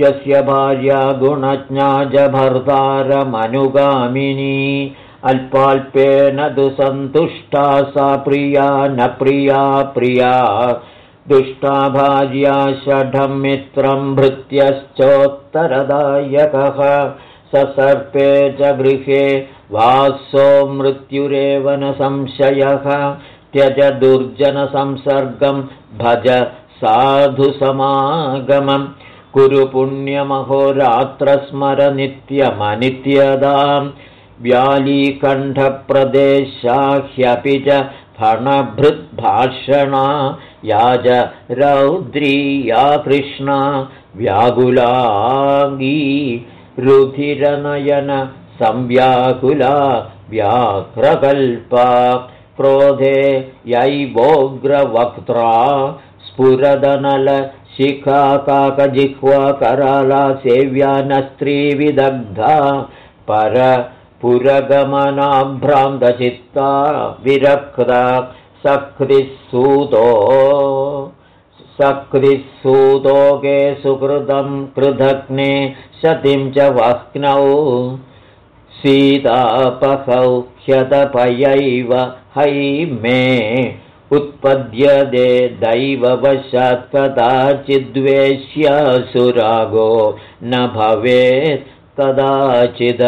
यस्य भार्या गुणज्ञा च भर्तारमनुगामिनी। अल्पाल्पेन तु सन्तुष्टा सा प्रिया न प्रिया प्रिया। दुष्टा भार्या षढं मित्रं भृत्यश्चोत्तरदायकः। सर्पे च गृहे वासो मृत्युरेव न संशयः। त्यज दुर्जनसंसर्गं भज साधुसमागमम् कुरु पुण्यमहोरात्रस्मरनित्यमनित्यदां व्यालीकण्ठप्रदेशाह्यपि च फणभृद्भाषणा याज रौद्री या कृष्णा व्याकुलाङ्गी रुधिरनयन संव्याकुला व्याघ्रकल्पा क्रोधे यैवोग्रवक्त्रा स्फुरदनल शिखा काकजिह्वा कराला सेव्या न स्त्रीविदग्धा परपुरगमनाभ्रान्तचित्ता विरक्ता सकृतिसूतो सकृतिसूतोके सुकृतं कृधग्ने शतिं च वह्नौ। सीतापहौ ह्यतपयैव है मे उत्पद्यते दैववशात् कदाचिद्वेश्यासुरागो न भवेत् कदाचिद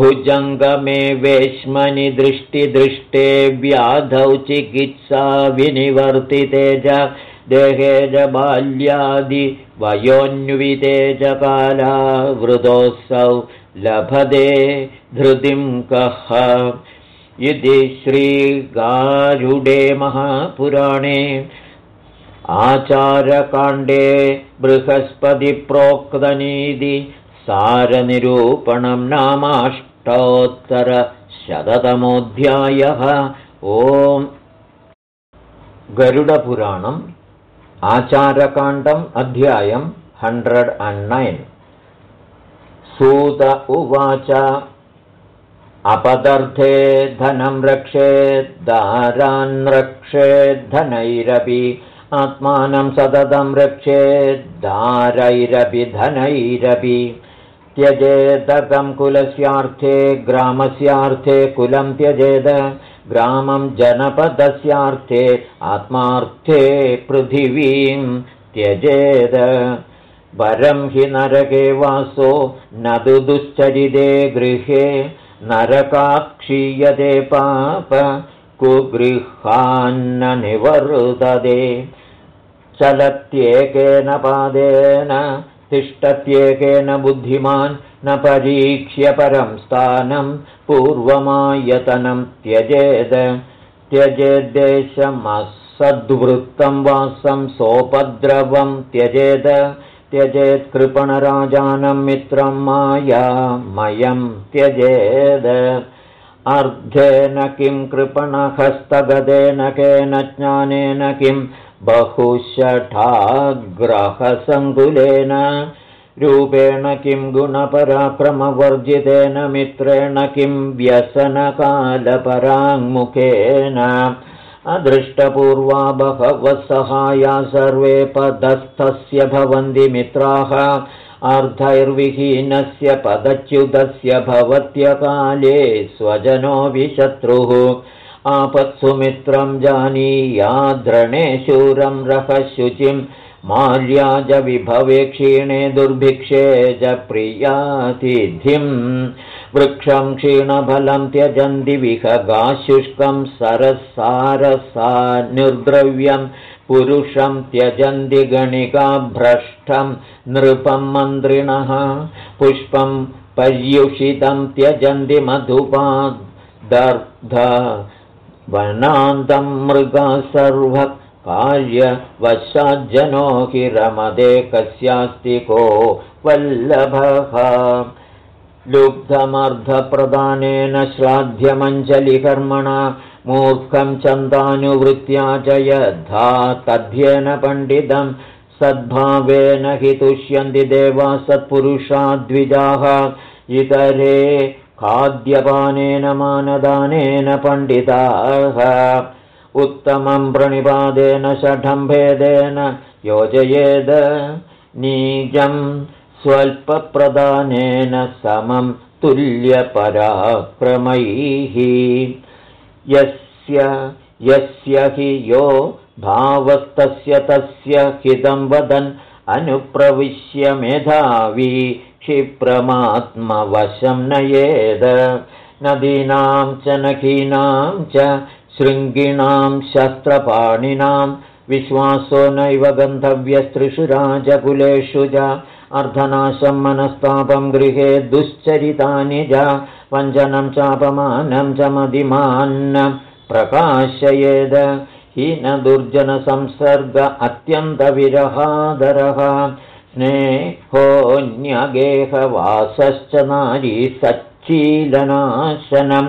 भुजङ्गमे वेश्मनि दृष्टिदृष्टे व्याधौ चिकित्सा विनिवर्तिते च देहे च बाल्यादिवयोन्विते च कालावृतोऽसौ लभते धृतिं कः इति श्रीगारुडे महापुराणे आचारकाण्डे बृहस्पतिप्रोक्तनीति सारनिरूपणं नामाष्टोत्तरशततमोऽध्यायः। ओम्। गरुडपुराणम् आचारकाण्डम् अध्यायम् हण्ड्रेड् अण्ड् नैन् सूत उवाच अपदर्थे धनं रक्षेद्दारान् रक्षेद्धनैरपि आत्मानं सततं रक्षेद्दारैरपि धनैरपि। त्यजेदकं कुलस्यार्थे ग्रामस्यार्थे कुलं त्यजेद ग्रामं जनपदस्यार्थे आत्मार्थे पृथिवीं त्यजेद। वरं हि नरके वासो न तु दुश्चरिते गृहे नरकाक्षीयते पाप कुगृहान्न निवर्तते। चलत्येकेन पादेन तिष्ठत्येकेन बुद्धिमान् न परीक्ष्य परं स्थानं पूर्वमायतनं त्यजेद। त्यजेद्देशमसद्वृत्तं वासं सोपद्रवं त्यजेद त्यजेत्कृपणराजानं मित्रं मायामयं त्यजेद। अर्धेन किं कृपणहस्तगदेन केन ज्ञानेन किं बहुशठाग्रहसङ्कुलेन। रूपेण किं गुणपराक्रमवर्जितेन मित्रेण किं व्यसनकालपराङ्मुखेन अदृष्टपूर्वा बहवः सहाया सर्वे पदस्थस्य भवन्ति मित्राः। अर्धैर्विहीनस्य पदच्युतस्य भवत्यकाले स्वजनोऽभिशत्रुः आपत्सु मित्रं जानीयाद्रणे शूरं रहशुचिं माल्याज विभवे क्षीणे दुर्भिक्षे च प्रियातिथिम् वृक्षं क्षीणफलं त्यजन्ति विहगाशुष्कं सरसारसा निर्द्रव्यं पुरुषं त्यजन्ति गणिकाभ्रष्टं नृपं मन्त्रिणः पुष्पं पर्युषितं त्यजन्ति मधुपादर्ध वनान्तं मृगा सर्वकार्यवशाज्जनो हि रमदे कस्यास्ति को वल्लभः लुब्धमर्धप्रदानेन श्राद्धमञ्जलिकर्मणा मूर्खं चन्दानुवृत्त्या च यद्धा तद्ध्येन पण्डितं सद्भावेन हि तुष्यन्ति देवा सत्पुरुषाद्विजाः इतरे खाद्यपानेन मानदानेन पण्डिताः उत्तमं प्रणिपादेन षठम्भेदेन योजयेद नीजम् स्वल्पप्रदानेन समं तुल्यपराक्रमैः। यस्य यस्य हि यो भावस्तस्य तस्य हितं वदन् अनुप्रविश्य मेधावी क्षिप्रमात्मवशं नयेद। नदीनां च नखीनां च शृङ्गिणां शस्त्रपाणिनां विश्वासो नैव गन्तव्यस्त्रिषु राजकुलेषु च अर्धनाशं मनस्तापं गृहे दुश्चरितानि च वञ्चनं चापमानं च मदिमान्न प्रकाशयेद। हीनदुर्जनसंसर्ग अत्यन्तविरहादरः स्नेहोऽन्यगेहवासश्च नारी सच्चीलनाशनं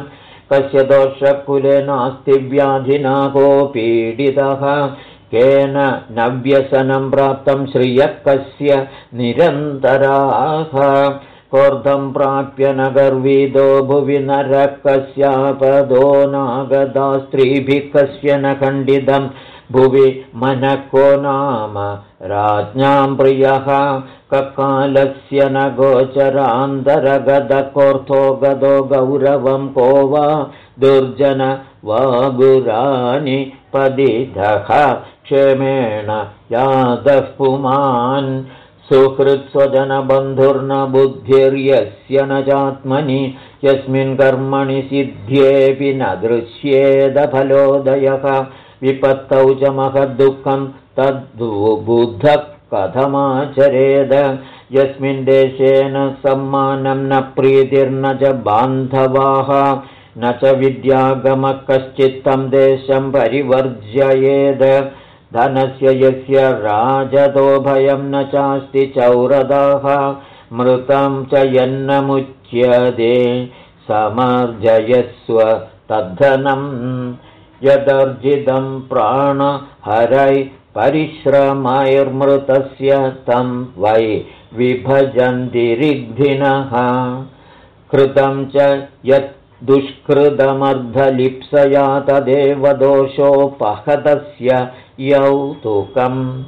कस्य दोषकुले नास्ति व्याधिना कोऽपीडितः केन नव्यसनं प्राप्तं श्रियः कस्य निरन्तराः। कोर्धं प्राप्य न गर्वीदो भुवि नरः कस्यापदो नागदा स्त्रीभिः कस्य न खण्डितं भुवि मनः को नाम राज्ञां प्रियः। ककालस्य न गोचरान्तरगदकोऽर्थो गदो गौरवं को वा दुर्जन वा गुरानि पदिधः क्षेमेण यादः पुमान् सुहृत्स्वजनबन्धुर्न बुद्धिर्यस्य न चात्मनि यस्मिन् कर्मणि सिद्ध्येऽपि न दृश्येदफलोदयः। विपत्तौ च महद्दुःखं तद्बुद्धः कथमाचरेद यस्मिन् देशेन सम्मानं न प्रीतिर्न च बान्धवाः। न च विद्यागमः कश्चित्तं देशं परिवर्जयेद धनस्य यस्य राजतो भयं न चास्ति चौरदाः मृतं च यन्नमुच्यते समर्जयस्व तद्धनं यदर्जितं प्राणहरै परिश्रमैर्मृतस्य तं वै विभजन्ति ऋग्धिनः कृतं च यत् दुष्कृतमर्धलिप्सया तदेव दोषोपहतस्य यौतुकम्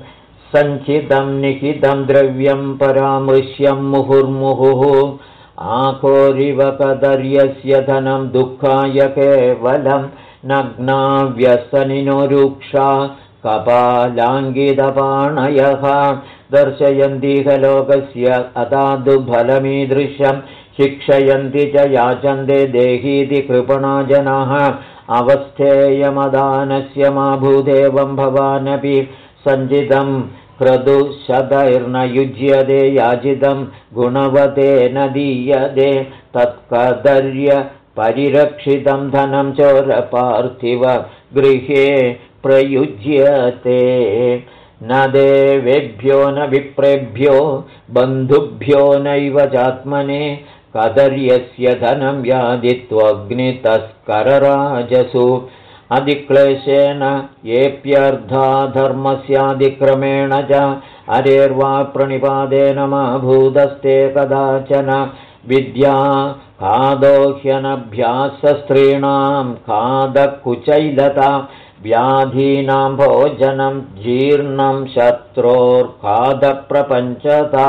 सञ्चितं निहितं द्रव्यं परामृश्यं मुहुर्मुहुः। आकोरिवकदर्यस्य धनं दुःखाय केवलं नग्नाव्यसनिनो रुक्षा। कपालाङ्गितपाणयः दर्शयन्तीह लोकस्य अतादुफलमीदृशं शिक्षयन्ति च याचन्ते देहीति कृपणा जनाः अवस्थेयमदानस्य मा भूदेवं भवानपि सञ्चितं क्रतुशतैर्न युज्यते याचितं गुणवते न दीयते तत्कदर्य परिरक्षितं धनं चोरपार्थिव गृहे प्रयुज्यते। न देवेभ्यो न विप्रेभ्यो बन्धुभ्यो नैव चात्मने कदर्यस्य धनं व्याधित्वग्नितस्करराजसु अधिक्लेशेन येऽप्यर्धा धर्मस्याधिक्रमेण च अरेर्वा प्रणिपादेन मा भूतस्ते कदाचन। विद्या खादोह्यनभ्यासस्त्रीणां खादकुचैलता व्याधीनां भोजनं जीर्णं शत्रोर्खादप्रपञ्चता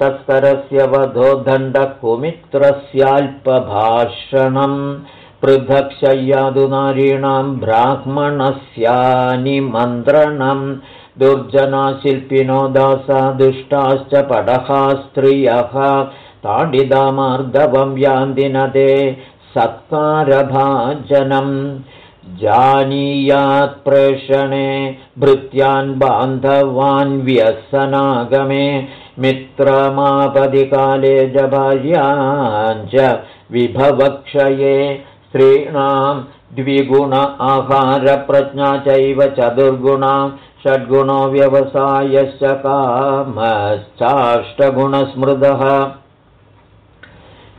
तत्करस्य वधो दण्डकुमित्रस्याल्पभाषणम् पृथक्शय्यादुनारीणां ब्राह्मणस्यानिमन्त्रणं दुर्जनाशिल्पिनो दासा दुष्टाश्च पडहा स्त्रियः ताडिदामार्दवं यान्दिनदे सत्कारभाजनम् जानीयात्प्रेषणे भृत्यान् बान्धवान् व्यसनागमे मित्रमापदिकाले जभार्याञ्च विभवक्षये स्त्रीणां द्विगुण आहारप्रज्ञा चैव चतुर्गुणा षड्गुणो व्यवसायश्च कामश्चाष्टगुणस्मृतः।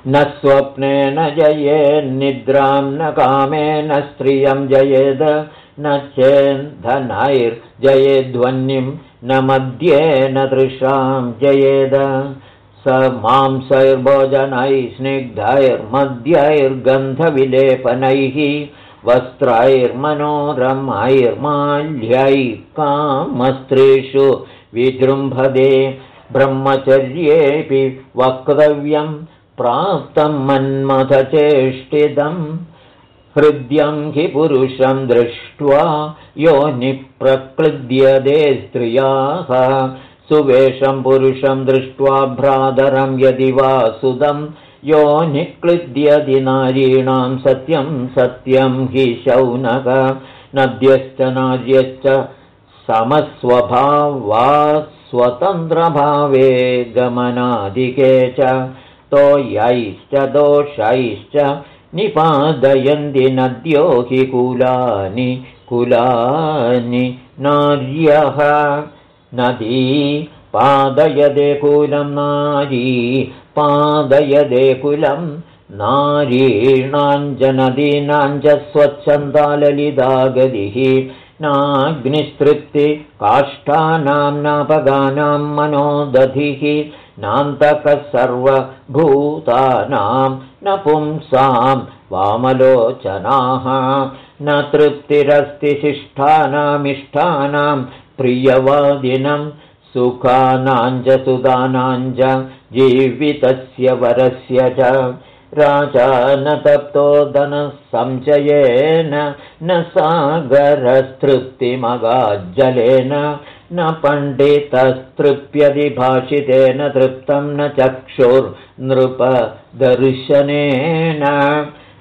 न स्वप्नेन जयेन्निद्रां न कामेन स्त्रियं जयेद न चेन्धनैर्जयेद्वन्निं न मद्येन तृषां जयेद। स मांसैर्भोजनैः स्निग्धैर्मद्यैर्गन्धविलेपनैः वस्त्रैर्मनोरमैर्माल्यैः कामस्त्रीषु विजृम्भदे। ब्रह्मचर्येऽपि वक्तव्यं प्राप्तं मन्मथचेष्टितम् हृद्यं हि दृष्ट्वा यो निप्रक्लृद्यते स्त्रियाः। सुवेशं पुरुषं दृष्ट्वा भ्रातरं यदि वा सुदं यो निक्लिद्यदि नारीणां सत्यं सत्यं हि शौनक। नद्यश्च नार्यश्च समस्वभावा स्वतन्त्रभावे गमनादिके च तोयैश्च दोषैश्च निपादयन्ति नद्यो हि कुलानि कुलानि नार्यः। नदी पादयदे कुलं नारी पादयदे कुलं नारीणाञ्जनदीनां च स्वच्छन्दाललिता गतिः नाग्निस्तृप्ति काष्ठानां नापगानां मनोदधिः। नान्तकः सर्वभूतानां न पुंसां वामलोचनाः। न तृप्तिरस्ति शिष्ठानामिष्ठानां प्रियवादिनं सुखानाञ्च सुदानाञ्च जीवितस्य वरस्य च। राजा न तप्तोदनसञ्चयेन न सागरस्तृप्तिमगाज्जलेन न पण्डितस्तृप्यदिभाषितेन तृप्तं न चक्षुर्नृपदर्शनेन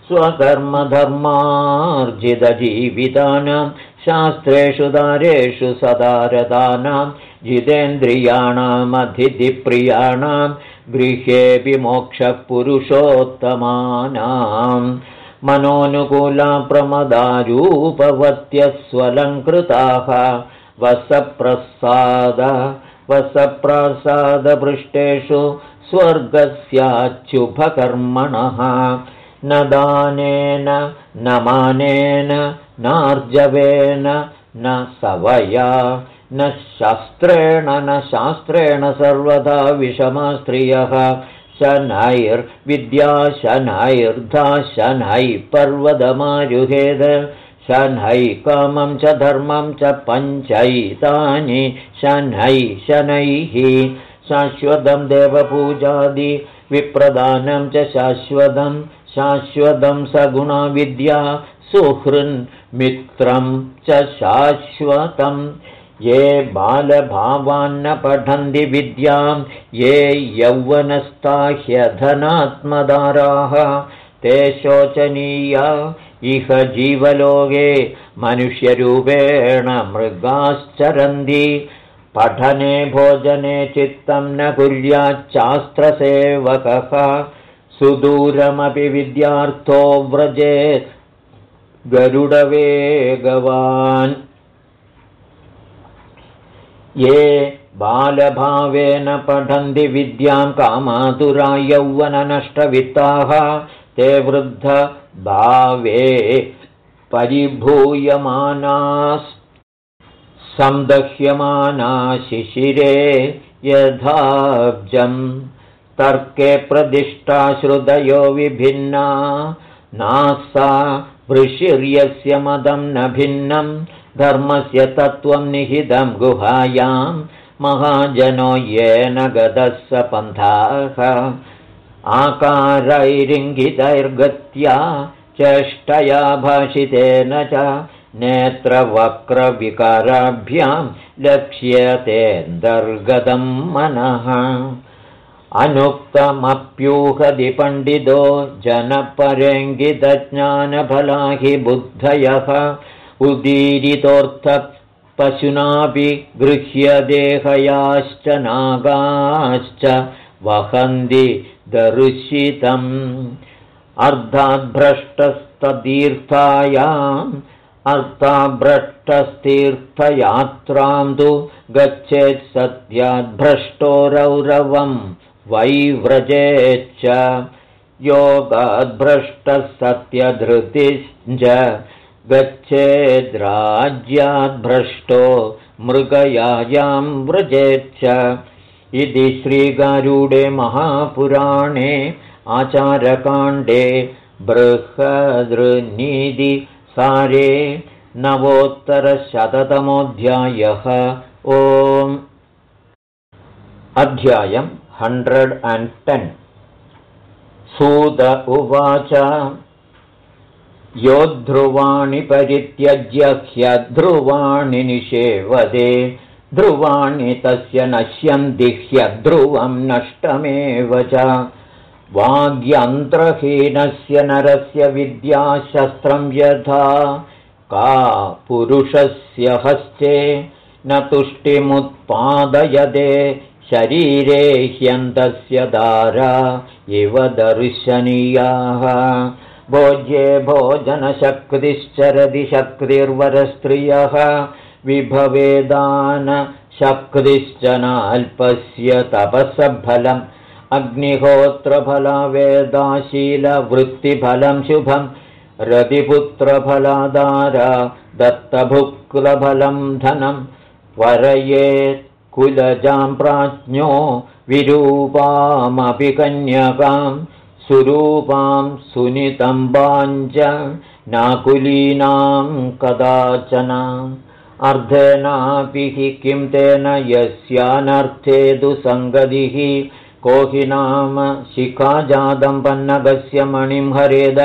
स्वकर्मधर्मार्जितजीवितानां शास्त्रेषु दारेषु सदारदानां जितेन्द्रियाणामधिधिप्रियाणां गृहेऽपि मोक्षपुरुषोत्तमानां मनोनुकूला प्रमदारूपवत्यस्वलङ्कृताः वसप्रसाद वसप्रसादपृष्टेषु स्वर्गस्याच्युभकर्मणः। न दानेन न मानेन नार्जवेन न सवया न शास्त्रेण न शास्त्रेण सर्वदा विषमस्त्रियः। शनैर्विद्या शनैर्धा शनैः पर्वतमारुहेद शनैकामं च धर्मं च पञ्चैतानि शनै शनैः शाश्वतं देवपूजादि विप्रदानं च शाश्वतं शाश्वतं सगुणाविद्या सुहृन्मित्रं च शाश्वतं ये बालभावान्न पठन्ति विद्यां ये यौवनस्ताह्यधनात्मदाराः ते शोचनीया इह जीवलोके मनुष्यरूपेण मृगाश्चरन्ति। पठने भोजने चित्तं न कुर्याच्चास्त्रसेवकः। सुदूरमपि विद्यार्थो व्रजेत् गरुडवेगवान्। ये बालभावेन पठन्ति विद्यां कामातुरा यौवननष्टवित्ताः ते वृद्धभावे परिभूयमानास् सन्दह्यमाना शिशिरे यथाब्जम् तर्के प्रदिष्टा श्रुतयो विभिन्ना नासा वृषिर्यस्य मदं न भिन्नं धर्मस्य तत्त्वं निहितं गुहायां महाजनो येन गतः स पन्थाः आकारैरिङ्गितैर्गत्या चेष्टया भाषितेन च नेत्रवक्रविकाराभ्यां लक्ष्यतेऽन्तर्गतं मनः। अनुक्तमप्यूहदि पण्डितो जनपरेङ्गितज्ञानफला हि बुद्धयः उदीरितोऽर्थपशुनापि गृह्यदेहयाश्च नागाश्च वहन्ति दर्शितम् अर्धाद्भ्रष्टस्ततीर्थायाम् अर्थाभ्रष्टस्तीर्थयात्रां तु गच्छेत् सत्याद्भ्रष्टो रौरवम् वैव्रजेच्च योगाद्भ्रष्टः सत्यधृतिश्च गच्छेद्राज्याद्भ्रष्टो मृगयायां व्रजेच्च इति श्रीगारूडे महापुराणे आचारकाण्डे बृहदृनिधिसारे नवोत्तरशततमोऽध्यायः। ओम्। अध्यायम् हण्ड्रेड् अण्ड् टेन्। सूत उवाच। यो ध्रुवाणि परित्यज्य ह्यध्रुवाणि निषेवदे ध्रुवाणि तस्य नश्यन्ति ह्यध्रुवं नष्टमेव च। वाग्यन्त्रहीनस्य नरस्य विद्याशस्त्रं यथा का पुरुषस्य हस्ते न तुष्टिमुत्पादयदे शरीरे ह्यन्तस्य दारा इव दर्शनीयाः। भोज्ये भोजनशक्तिश्चरति शक्तिर्वरस्त्रियः विभवेदानशक्तिश्च नाल्पस्य तपसफलम् अग्निहोत्रफलवेदाशीलवृत्तिफलं शुभं रतिपुत्रफलादार दत्तभुक्लफलं धनं वरयेत् कुलजां प्राज्ञो विरूपामपि कन्यकां सुरूपां सुनितम्बाञ्च नाकुलीनां कदाचन अर्धेनापि हि किं तेन यस्यानर्थे तु सङ्गतिः को हि नाम शिखाजातं पन्नगस्य मणिं हरेद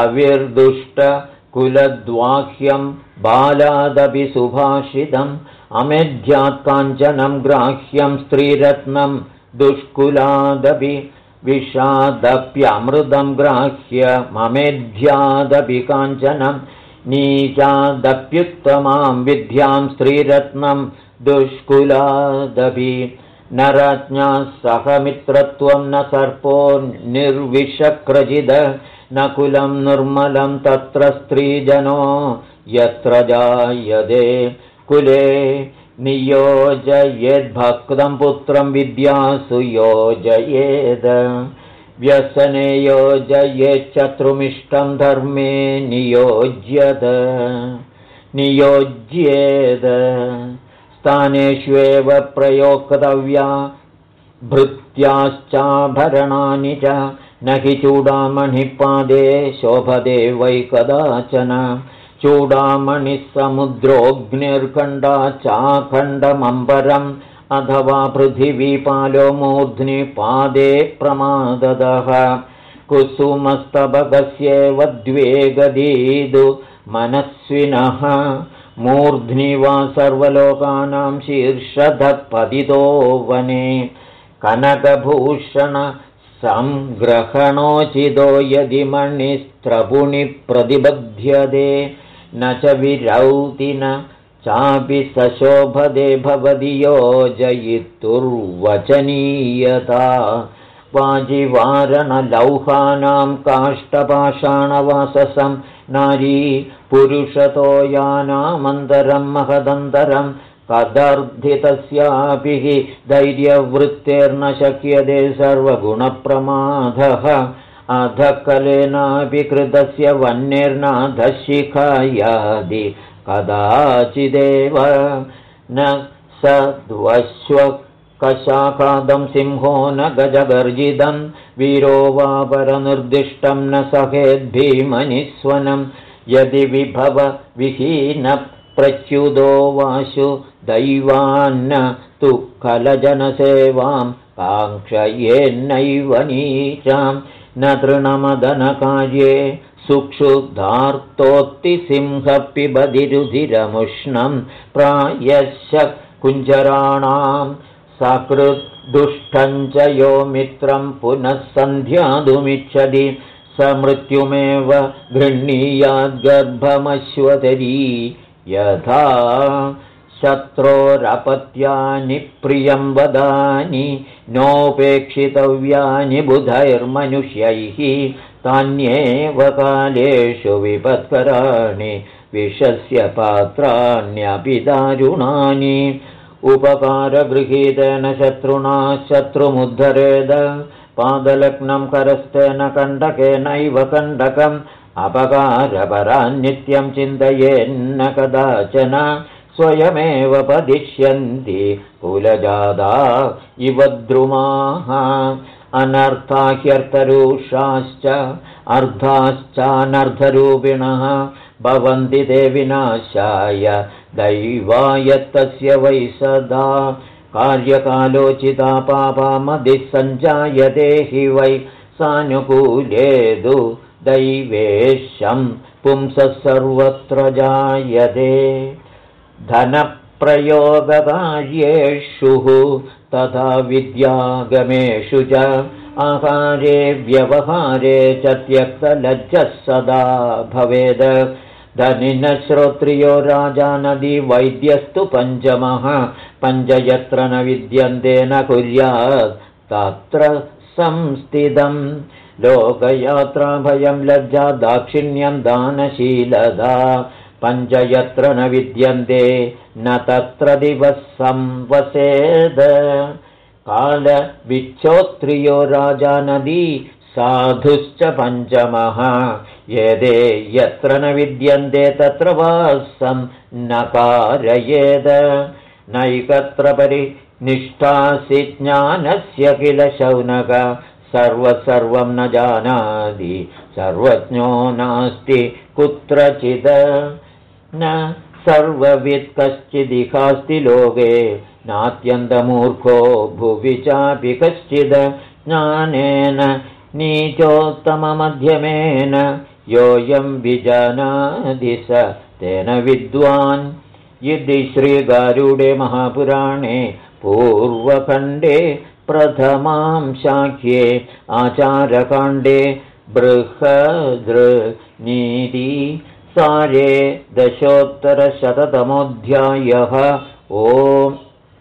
अविर्दुष्टकुलद्वाह्यं बालादपि सुभाषितम् अमेध्यात् काञ्चनं ग्राह्यं स्त्रीरत्नं दुष्कुलादपि विषादप्यमृतं ग्राह्य ममेध्यादपि काञ्चनं नीचादप्युत्तमां विद्यां स्त्रीरत्नं दुष्कुलादपि न राज्ञा सह मित्रत्वं न सर्पो निर्विषक्रजिद न कुलं निर्मलं तत्र स्त्रीजनो यत्र जायदे कुले नियोजयेद्भक्तं पुत्रं विद्यासु योजयेद व्यसने योजयेच्छत्रुमिष्टं धर्मे नियोज्यत नियोज्येद स्थानेष्वेव प्रयोक्तव्या भृत्याश्चाभरणानि च न हि चूडामणिपादे शोभदे वै कदाचन। चूडामणिः समुद्रोऽग्निर्खण्डा चाखण्डमम्बरम् अथवा पृथिवीपालो मूर्ध्नि पादे प्रमाददः। कुसुमस्तबकस्येव द्वे गदीदु मनस्विनः। मूर्ध्नि वा सर्वलोकानां शीर्षधः पतितो वने। कनकभूषण सङ्ग्रहणोचितो यदि मणिस्त्रपुणि प्रतिबध्यते न च विरौति न चापि सशोभदे भवति योजयितुर्वचनीयता। वाजिवारणलौहानां काष्ठपाषाणवाससं नारी पुरुषतो यानामन्तरं महदन्तरं कदर्धितस्यापि हि धैर्यवृत्तेर्न शक्यते सर्वगुणप्रमादः। अधकलेनापि कृतस्य वह्निर्नाधशिखायादि कदाचिदेव न सद्वश्वकशाखादं सिंहो न गजगर्जितं वीरो वा परनिर्दिष्टं न सहेद्भीमनिस्वनं यदि विभवविहीनप्रच्युदो वाशु दैवान्न तु कलजनसेवां काङ्क्षयेन्नैव नीचां न तृणमदनकार्ये सुक्षुधार्तोत्तिसिंहपिबधिरुधिरमुष्णं प्रायश्च कुञ्जराणां सकृद्दुष्टं च यो मित्रं पुनः सन्ध्यातुमिच्छति स मृत्युमेव गृह्णीयाद्गर्भमश्वतरी। यथा शत्रोरपत्यानि प्रियं वदानि नोपेक्षितव्यानि बुधैर्मनुष्यैः तान्येव कालेषु विपत्कराणि विषस्य पात्राण्यपि दारुणानि। उपकारगृहीतेन शत्रुणा शत्रुमुद्धरेद पादलग्नं करस्तेन कण्डकेनैव कण्डकम् अपकारपरान्नित्यं चिन्तयेन्न कदाचन स्वयमेव पदिष्यन्ति कुलजादा इव द्रुमाः अनर्थाह्यर्थरूषाश्च अर्धाश्चानर्धरूपिणः भवन्ति ते विनाशाय। दैवायत्तस्य वै सदा। कार्यकालोचिता पापामधिः सञ्जायते हि वै सानुकूलेदु दैवेशं पुंसः सर्वत्र जायते। धनप्रयोगकार्येषु तथा विद्यागमेषु च आहारे व्यवहारे च त्यक्तलज्जः सदा भवेद्। धनिनः श्रोत्रियो राजा नदी वैद्यस्तु पञ्चमः। पञ्च यत्र न विद्यन्ते न कुर्यात्। तत्र संस्थितम् लोकयात्राभयं लज्जा दाक्षिण्यं दानशीलदा पञ्च यत्र न विद्यन्ते न तत्र दिवसं वसेद कालविच्छोत्रियो राजा नदी साधुश्च पञ्चमः। यदे यत्र न विद्यन्ते तत्र वासं न कारयेद। नैकत्र परिनिष्ठासि ज्ञानस्य किल शौनक। सर्वसर्वं न जानाति सर्वज्ञो नास्ति कुत्रचित् न सर्ववित् कश्चिदिहास्ति लोके नात्यन्तमूर्खो भुवि चापि कश्चिद् ज्ञानेन नीचोत्तममध्यमेन योऽयं विजानाति स तेन विद्वान्। यदि श्रीगारुडे महापुराणे पूर्वखण्डे प्रथमां शाख्ये आचारकाण्डे बृहदृनीति सारे दशोत्तरशततमोऽध्यायः ओम्